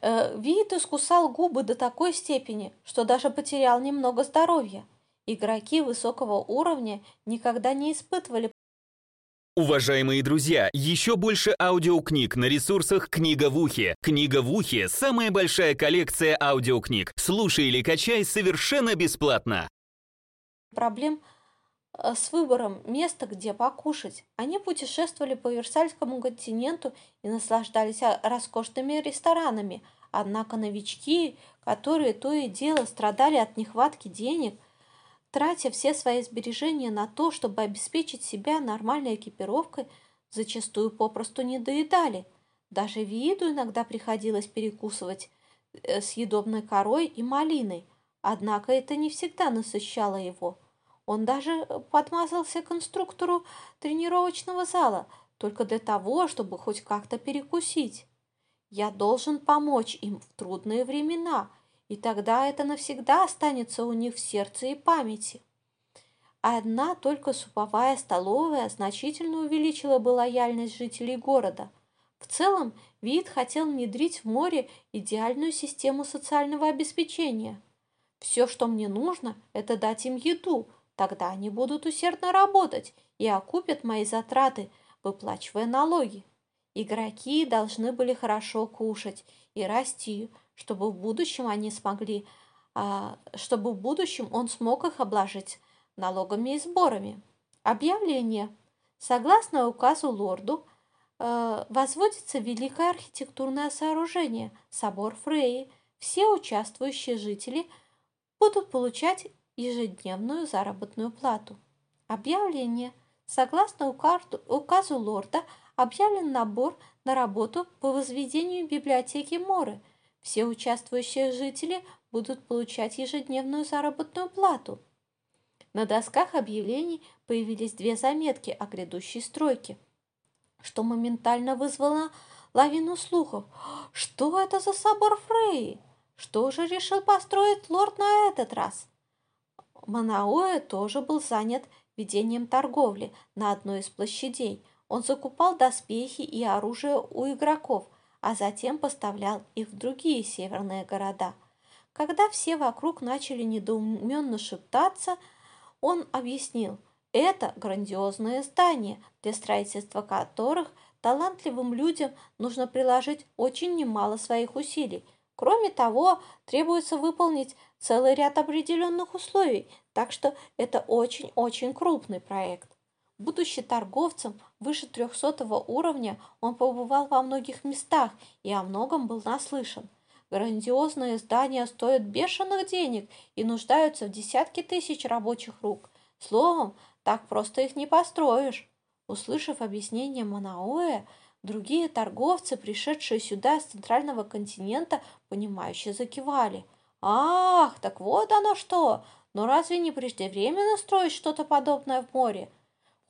Э, Вид искусал губы до такой степени, что даже потерял немного здоровья. Игроки высокого уровня никогда не испытывали Уважаемые друзья, еще больше аудиокниг на ресурсах «Книга в ухе». «Книга в ухе» — самая большая коллекция аудиокниг. Слушай или качай совершенно бесплатно. Проблем э, с выбором места, где покушать. Они путешествовали по Версальскому континенту и наслаждались а, роскошными ресторанами. Однако новички, которые то и дело страдали от нехватки денег – тратя все свои сбережения на то, чтобы обеспечить себя нормальной экипировкой, зачастую попросту не доедали. Даже виду иногда приходилось перекусывать э, съедобной корой и малиной, однако это не всегда насыщало его. Он даже подмазался конструктору тренировочного зала только для того, чтобы хоть как-то перекусить. Я должен помочь им в трудные времена – и тогда это навсегда останется у них в сердце и памяти. Одна только суповая столовая значительно увеличила бы лояльность жителей города. В целом, вид хотел внедрить в море идеальную систему социального обеспечения. Все, что мне нужно, это дать им еду, тогда они будут усердно работать и окупят мои затраты, выплачивая налоги. Игроки должны были хорошо кушать и расти, чтобы в будущем они смогли, а, чтобы в будущем он смог их обложить налогами и сборами. Объявление. Согласно указу лорду, э, возводится великое архитектурное сооружение – собор Фреи. Все участвующие жители будут получать ежедневную заработную плату. Объявление. Согласно указу лорда, объявлен набор на работу по возведению библиотеки Моры. Все участвующие жители будут получать ежедневную заработную плату. На досках объявлений появились две заметки о грядущей стройке, что моментально вызвало лавину слухов. Что это за собор Фреи? Что же решил построить лорд на этот раз? Манауэ тоже был занят ведением торговли на одной из площадей. Он закупал доспехи и оружие у игроков, а затем поставлял их в другие северные города. Когда все вокруг начали недоуменно шептаться – он объяснил, это грандиозное здание, для строительства которых талантливым людям нужно приложить очень немало своих усилий. Кроме того, требуется выполнить целый ряд определенных условий, так что это очень-очень крупный проект. Будучи торговцем выше 300 уровня, он побывал во многих местах и о многом был наслышан. Грандиозные здания стоят бешеных денег и нуждаются в десятки тысяч рабочих рук. Словом, так просто их не построишь. Услышав объяснение Манаоэ, другие торговцы, пришедшие сюда с центрального континента, понимающе закивали. «Ах, так вот оно что! Но разве не преждевременно строить что-то подобное в море?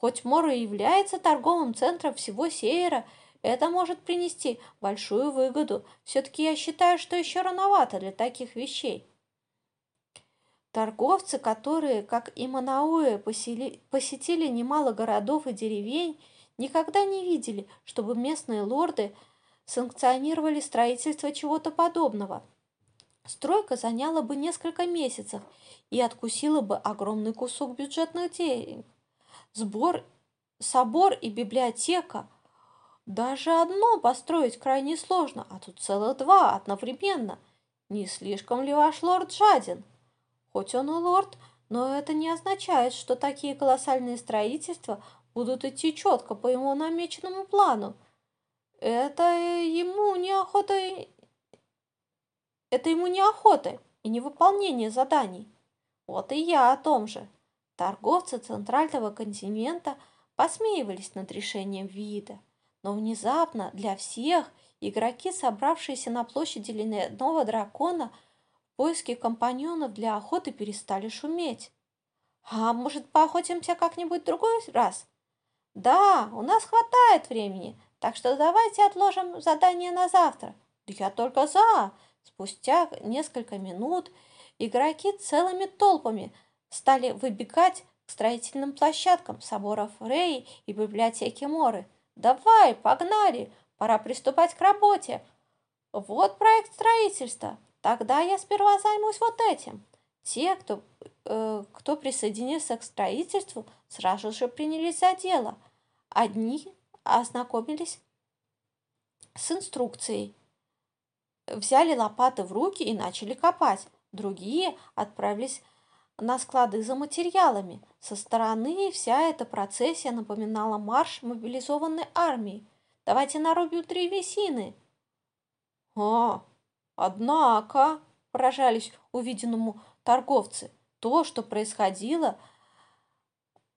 Хоть море является торговым центром всего севера, это может принести большую выгоду. Все-таки я считаю, что еще рановато для таких вещей. Торговцы, которые, как и Манауэ, посетили немало городов и деревень, никогда не видели, чтобы местные лорды санкционировали строительство чего-то подобного. Стройка заняла бы несколько месяцев и откусила бы огромный кусок бюджетных денег. Сбор, собор и библиотека – даже одно построить крайне сложно, а тут целых два одновременно. Не слишком ли ваш лорд жаден? Хоть он и лорд, но это не означает, что такие колоссальные строительства будут идти четко по его намеченному плану. Это ему неохота... Это ему неохота и невыполнение заданий. Вот и я о том же. Торговцы Центрального континента посмеивались над решением вида. Но внезапно для всех игроки, собравшиеся на площади ледяного дракона, в поиске компаньонов для охоты перестали шуметь. «А может, поохотимся как-нибудь другой раз?» «Да, у нас хватает времени, так что давайте отложим задание на завтра». «Да я только за!» Спустя несколько минут игроки целыми толпами стали выбегать к строительным площадкам собора Фрей и библиотеки Моры. Давай, погнали, пора приступать к работе. Вот проект строительства. Тогда я сперва займусь вот этим. Те, кто, э, кто присоединился к строительству, сразу же принялись за дело. Одни ознакомились с инструкцией, взяли лопаты в руки и начали копать. Другие отправились на склады за материалами. Со стороны вся эта процессия напоминала марш мобилизованной армии. «Давайте нарубим древесины!» «А, однако!» – поражались увиденному торговцы. «То, что происходило,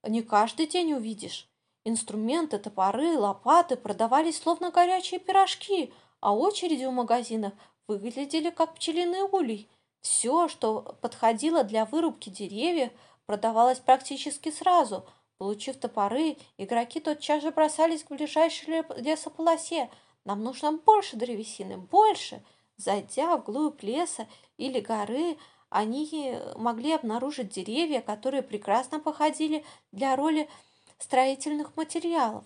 не каждый день увидишь. Инструменты, топоры, лопаты продавались словно горячие пирожки, а очереди в магазинах выглядели как пчелиный улей. Все, что подходило для вырубки деревьев, продавалось практически сразу. Получив топоры, игроки тотчас же бросались к ближайшей лесополосе. Нам нужно больше древесины, больше. Зайдя вглубь леса или горы, они могли обнаружить деревья, которые прекрасно походили для роли строительных материалов.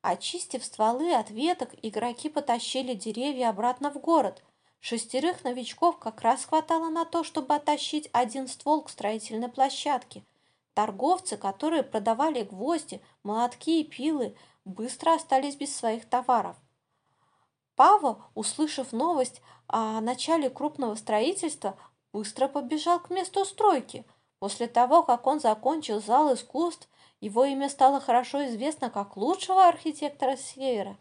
Очистив стволы от веток, игроки потащили деревья обратно в город – Шестерых новичков как раз хватало на то, чтобы оттащить один ствол к строительной площадке. Торговцы, которые продавали гвозди, молотки и пилы, быстро остались без своих товаров. Пава, услышав новость о начале крупного строительства, быстро побежал к месту стройки. После того, как он закончил зал искусств, его имя стало хорошо известно как лучшего архитектора Севера.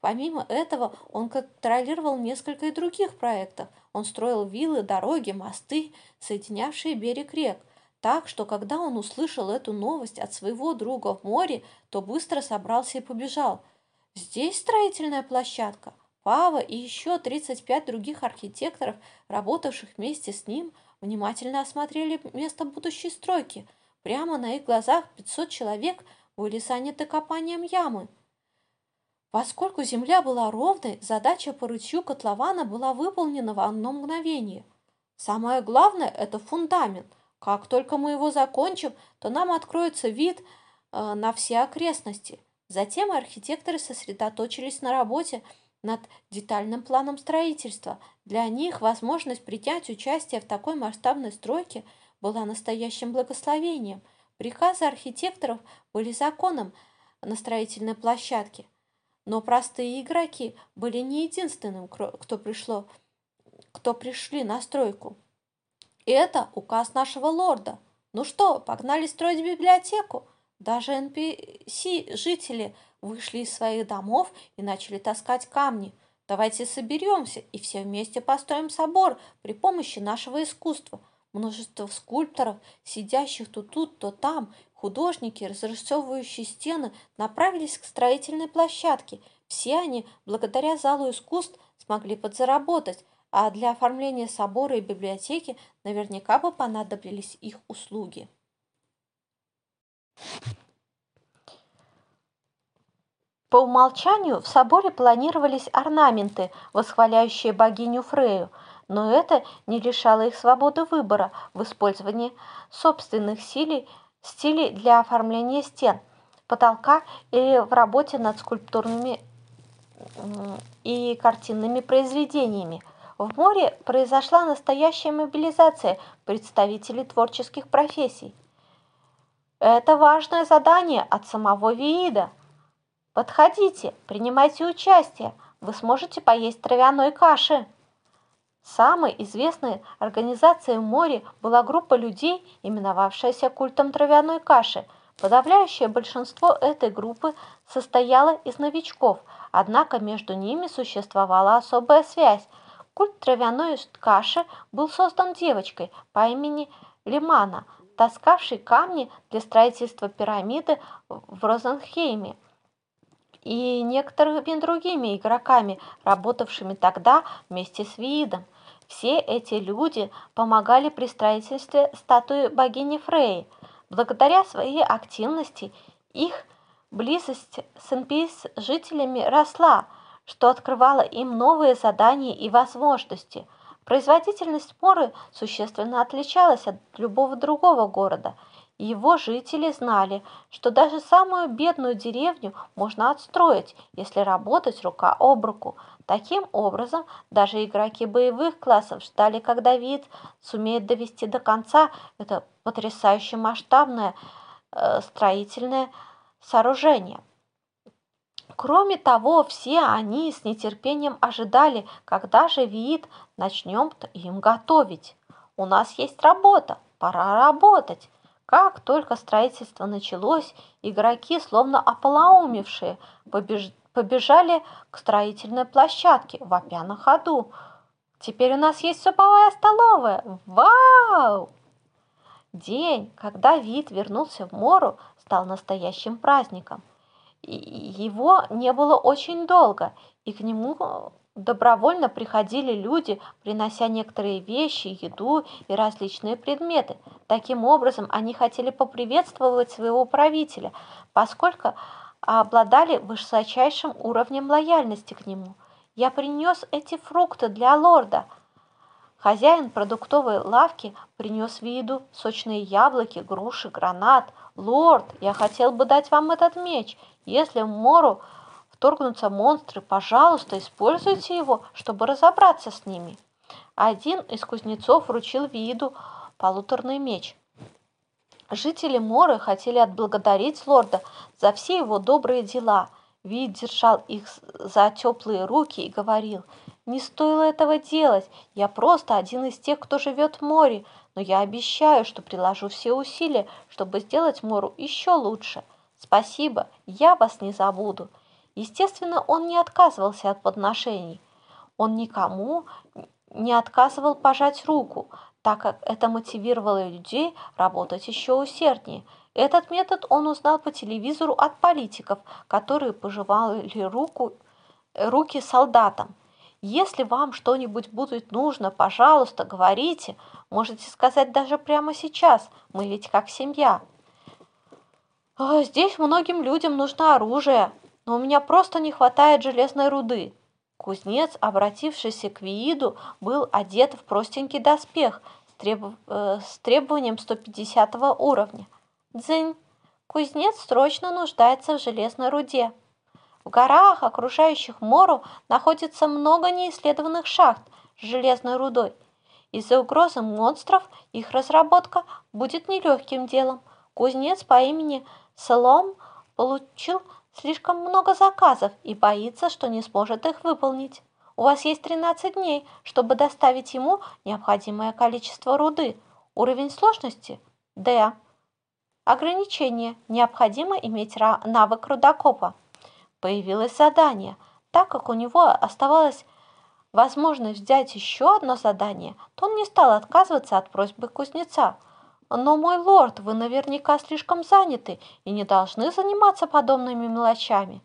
Помимо этого, он контролировал несколько и других проектов. Он строил виллы, дороги, мосты, соединявшие берег рек. Так что, когда он услышал эту новость от своего друга в море, то быстро собрался и побежал. Здесь строительная площадка. Пава и еще 35 других архитекторов, работавших вместе с ним, внимательно осмотрели место будущей стройки – Прямо на их глазах 500 человек были заняты копанием ямы. Поскольку земля была ровной, задача по ручью котлована была выполнена в одно мгновение. Самое главное – это фундамент. Как только мы его закончим, то нам откроется вид э, на все окрестности. Затем архитекторы сосредоточились на работе над детальным планом строительства. Для них возможность принять участие в такой масштабной стройке – была настоящим благословением. Приказы архитекторов были законом на строительной площадке. Но простые игроки были не единственным, кто, пришло, кто пришли на стройку. Это указ нашего лорда. Ну что, погнали строить библиотеку? Даже NPC-жители вышли из своих домов и начали таскать камни. Давайте соберемся и все вместе построим собор при помощи нашего искусства – Множество скульпторов, сидящих то тут, то там, художники, разрисовывающие стены, направились к строительной площадке. Все они, благодаря залу искусств, смогли подзаработать, а для оформления собора и библиотеки наверняка бы понадобились их услуги. По умолчанию в соборе планировались орнаменты, восхваляющие богиню Фрею – но это не лишало их свободы выбора в использовании собственных стилей, стилей для оформления стен, потолка или в работе над скульптурными и картинными произведениями. В море произошла настоящая мобилизация представителей творческих профессий. Это важное задание от самого Виида. Подходите, принимайте участие, вы сможете поесть травяной каши. Самой известной организацией в море была группа людей, именовавшаяся культом травяной каши. Подавляющее большинство этой группы состояло из новичков, однако между ними существовала особая связь. Культ травяной каши был создан девочкой по имени Лимана, таскавшей камни для строительства пирамиды в Розенхейме и некоторыми другими игроками, работавшими тогда вместе с Виидом. Все эти люди помогали при строительстве статуи богини Фреи. Благодаря своей активности их близость с NPC жителями росла, что открывало им новые задания и возможности. Производительность Моры существенно отличалась от любого другого города. Его жители знали, что даже самую бедную деревню можно отстроить, если работать рука об руку – Таким образом, даже игроки боевых классов ждали, когда вид сумеет довести до конца это потрясающе масштабное э, строительное сооружение. Кроме того, все они с нетерпением ожидали, когда же вид начнем им готовить. У нас есть работа, пора работать. Как только строительство началось, игроки, словно ополоумевшие, побеж побежали к строительной площадке, вопя на ходу. «Теперь у нас есть суповая столовая! Вау!» День, когда вид вернулся в Мору, стал настоящим праздником. Его не было очень долго, и к нему добровольно приходили люди, принося некоторые вещи, еду и различные предметы. Таким образом, они хотели поприветствовать своего правителя, поскольку обладали высочайшим уровнем лояльности к нему. Я принес эти фрукты для лорда. Хозяин продуктовой лавки принес виду сочные яблоки, груши, гранат. Лорд, я хотел бы дать вам этот меч. Если в Мору вторгнутся монстры, пожалуйста, используйте его, чтобы разобраться с ними. Один из кузнецов вручил виду полуторный меч. Жители Моры хотели отблагодарить лорда за все его добрые дела. Вид держал их за теплые руки и говорил, не стоило этого делать. Я просто один из тех, кто живет в море, но я обещаю, что приложу все усилия, чтобы сделать Мору еще лучше. Спасибо, я вас не забуду. Естественно, он не отказывался от подношений. Он никому не отказывал пожать руку, так как это мотивировало людей работать еще усерднее. Этот метод он узнал по телевизору от политиков, которые пожевали руку, руки солдатам. Если вам что-нибудь будет нужно, пожалуйста, говорите. Можете сказать даже прямо сейчас. Мы ведь как семья. А, здесь многим людям нужно оружие, но у меня просто не хватает железной руды. Кузнец, обратившийся к Вииду, был одет в простенький доспех с, треб... э, с требованием 150 уровня. Дзынь, кузнец срочно нуждается в железной руде. В горах, окружающих Мору, находится много неисследованных шахт с железной рудой. Из-за угрозы монстров их разработка будет нелегким делом. Кузнец по имени Салом получил слишком много заказов и боится, что не сможет их выполнить. У вас есть 13 дней, чтобы доставить ему необходимое количество руды. Уровень сложности – D. Ограничение. Необходимо иметь навык рудокопа появилось задание. Так как у него оставалась возможность взять еще одно задание, то он не стал отказываться от просьбы кузнеца. Но, мой лорд, вы наверняка слишком заняты и не должны заниматься подобными мелочами.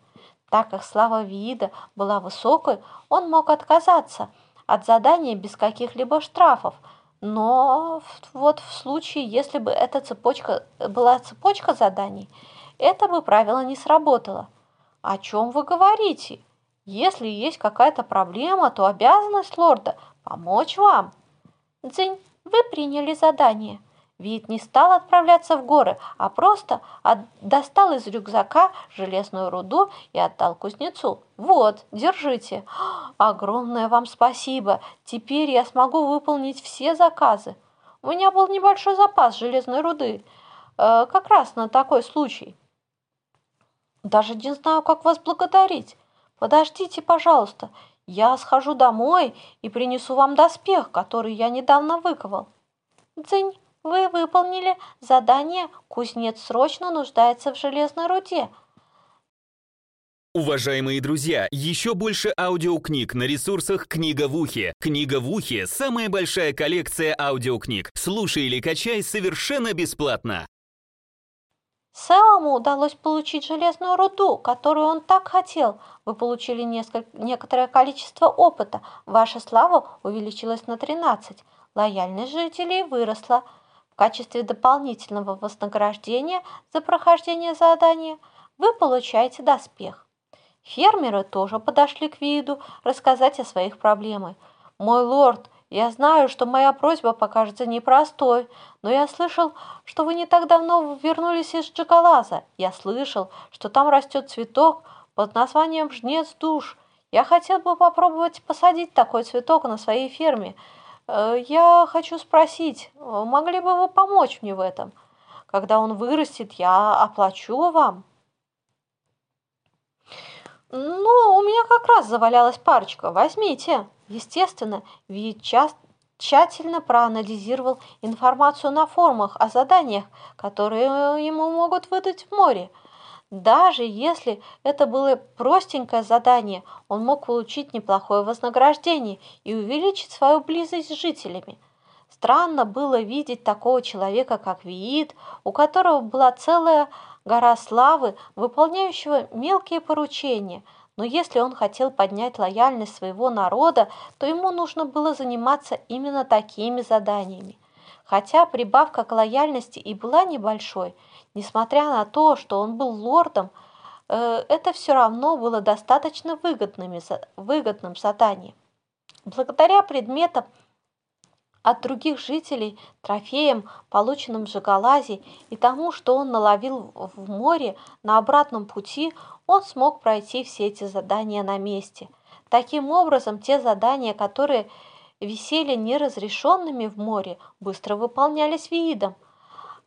Так как слава Виида была высокой, он мог отказаться от задания без каких-либо штрафов. Но вот в случае, если бы эта цепочка была цепочка заданий, это бы правило не сработало. О чем вы говорите? Если есть какая-то проблема, то обязанность лорда помочь вам. Дзинь, вы приняли задание. Вид не стал отправляться в горы, а просто от... достал из рюкзака железную руду и отдал кузнецу. Вот, держите. Огромное вам спасибо. Теперь я смогу выполнить все заказы. У меня был небольшой запас железной руды, э, как раз на такой случай. Даже не знаю, как вас благодарить. Подождите, пожалуйста, я схожу домой и принесу вам доспех, который я недавно выковал. Дзынь, вы выполнили задание «Кузнец срочно нуждается в железной руде». Уважаемые друзья, еще больше аудиокниг на ресурсах «Книга в ухе». «Книга в ухе» — самая большая коллекция аудиокниг. Слушай или качай совершенно бесплатно. Селому удалось получить железную руду, которую он так хотел. Вы получили несколько, некоторое количество опыта. Ваша слава увеличилась на 13. Лояльность жителей выросла. Качестве дополнительного вознаграждения за прохождение задания вы получаете доспех. Фермеры тоже подошли к виду рассказать о своих проблемах. «Мой лорд, я знаю, что моя просьба покажется непростой, но я слышал, что вы не так давно вернулись из Джакалаза. Я слышал, что там растет цветок под названием жнец душ. Я хотел бы попробовать посадить такой цветок на своей ферме. Э, я хочу спросить, могли бы вы помочь мне в этом? Когда он вырастет, я оплачу вам. Ну, у меня как раз завалялась парочка. Возьмите. Естественно, Вид часто тщательно проанализировал информацию на форумах о заданиях, которые ему могут выдать в море. Даже если это было простенькое задание, он мог получить неплохое вознаграждение и увеличить свою близость с жителями. Странно было видеть такого человека, как Виит, у которого была целая гора славы, выполняющего мелкие поручения – но если он хотел поднять лояльность своего народа, то ему нужно было заниматься именно такими заданиями. Хотя прибавка к лояльности и была небольшой, несмотря на то, что он был лордом, э, это все равно было достаточно выгодными, выгодным заданием. Благодаря предметам от других жителей, трофеям, полученным в Жигалазе и тому, что он наловил в море на обратном пути, он смог пройти все эти задания на месте. Таким образом, те задания, которые висели неразрешенными в море, быстро выполнялись видом.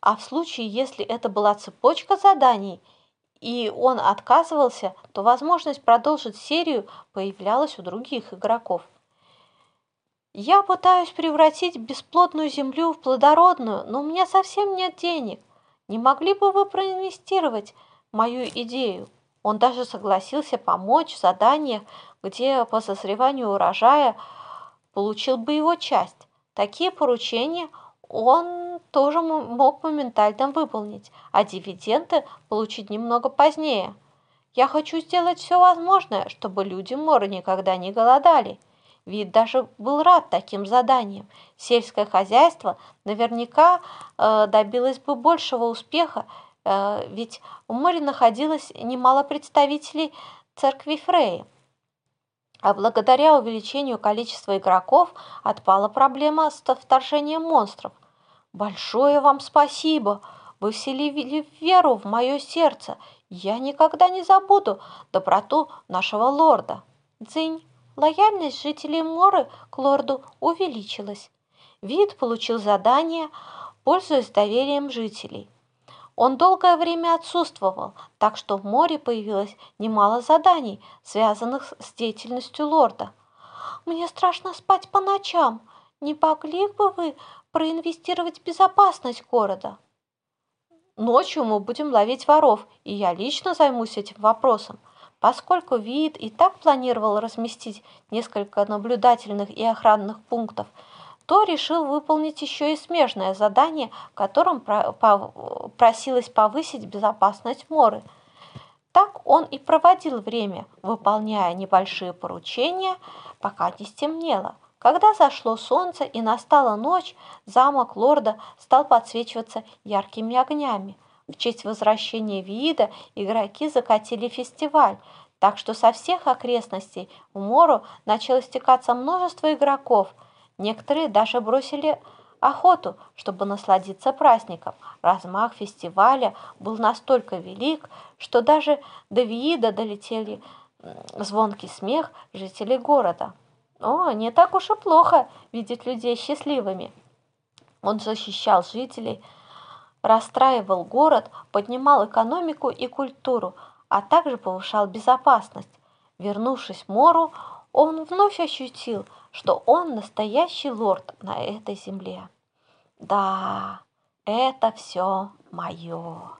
А в случае, если это была цепочка заданий, и он отказывался, то возможность продолжить серию появлялась у других игроков. Я пытаюсь превратить бесплодную землю в плодородную, но у меня совсем нет денег. Не могли бы вы проинвестировать мою идею? Он даже согласился помочь в заданиях, где по созреванию урожая получил бы его часть. Такие поручения он тоже мог моментально выполнить, а дивиденды получить немного позднее. Я хочу сделать все возможное, чтобы люди Мора никогда не голодали. Вид даже был рад таким заданиям. Сельское хозяйство наверняка э, добилось бы большего успеха, э, ведь в море находилось немало представителей церкви Фреи. А благодаря увеличению количества игроков отпала проблема с вторжением монстров. Большое вам спасибо! Вы вселили веру в мое сердце. Я никогда не забуду доброту нашего лорда. Дзынь. Лояльность жителей Моры к лорду увеличилась. Вид получил задание, пользуясь доверием жителей. Он долгое время отсутствовал, так что в море появилось немало заданий, связанных с деятельностью лорда. «Мне страшно спать по ночам. Не могли бы вы проинвестировать в безопасность города?» «Ночью мы будем ловить воров, и я лично займусь этим вопросом. Поскольку ВИИД и так планировал разместить несколько наблюдательных и охранных пунктов, то решил выполнить еще и смежное задание, которым просилось повысить безопасность Моры. Так он и проводил время, выполняя небольшие поручения, пока не стемнело. Когда зашло солнце и настала ночь, замок лорда стал подсвечиваться яркими огнями. В честь возвращения Виида игроки закатили фестиваль, так что со всех окрестностей в Мору начало стекаться множество игроков. Некоторые даже бросили охоту, чтобы насладиться праздником. Размах фестиваля был настолько велик, что даже до Виида долетели звонкий смех жителей города. О, не так уж и плохо видеть людей счастливыми. Он защищал жителей, расстраивал город, поднимал экономику и культуру, а также повышал безопасность. Вернувшись в Мору, он вновь ощутил, что он настоящий лорд на этой земле. Да, это все мое.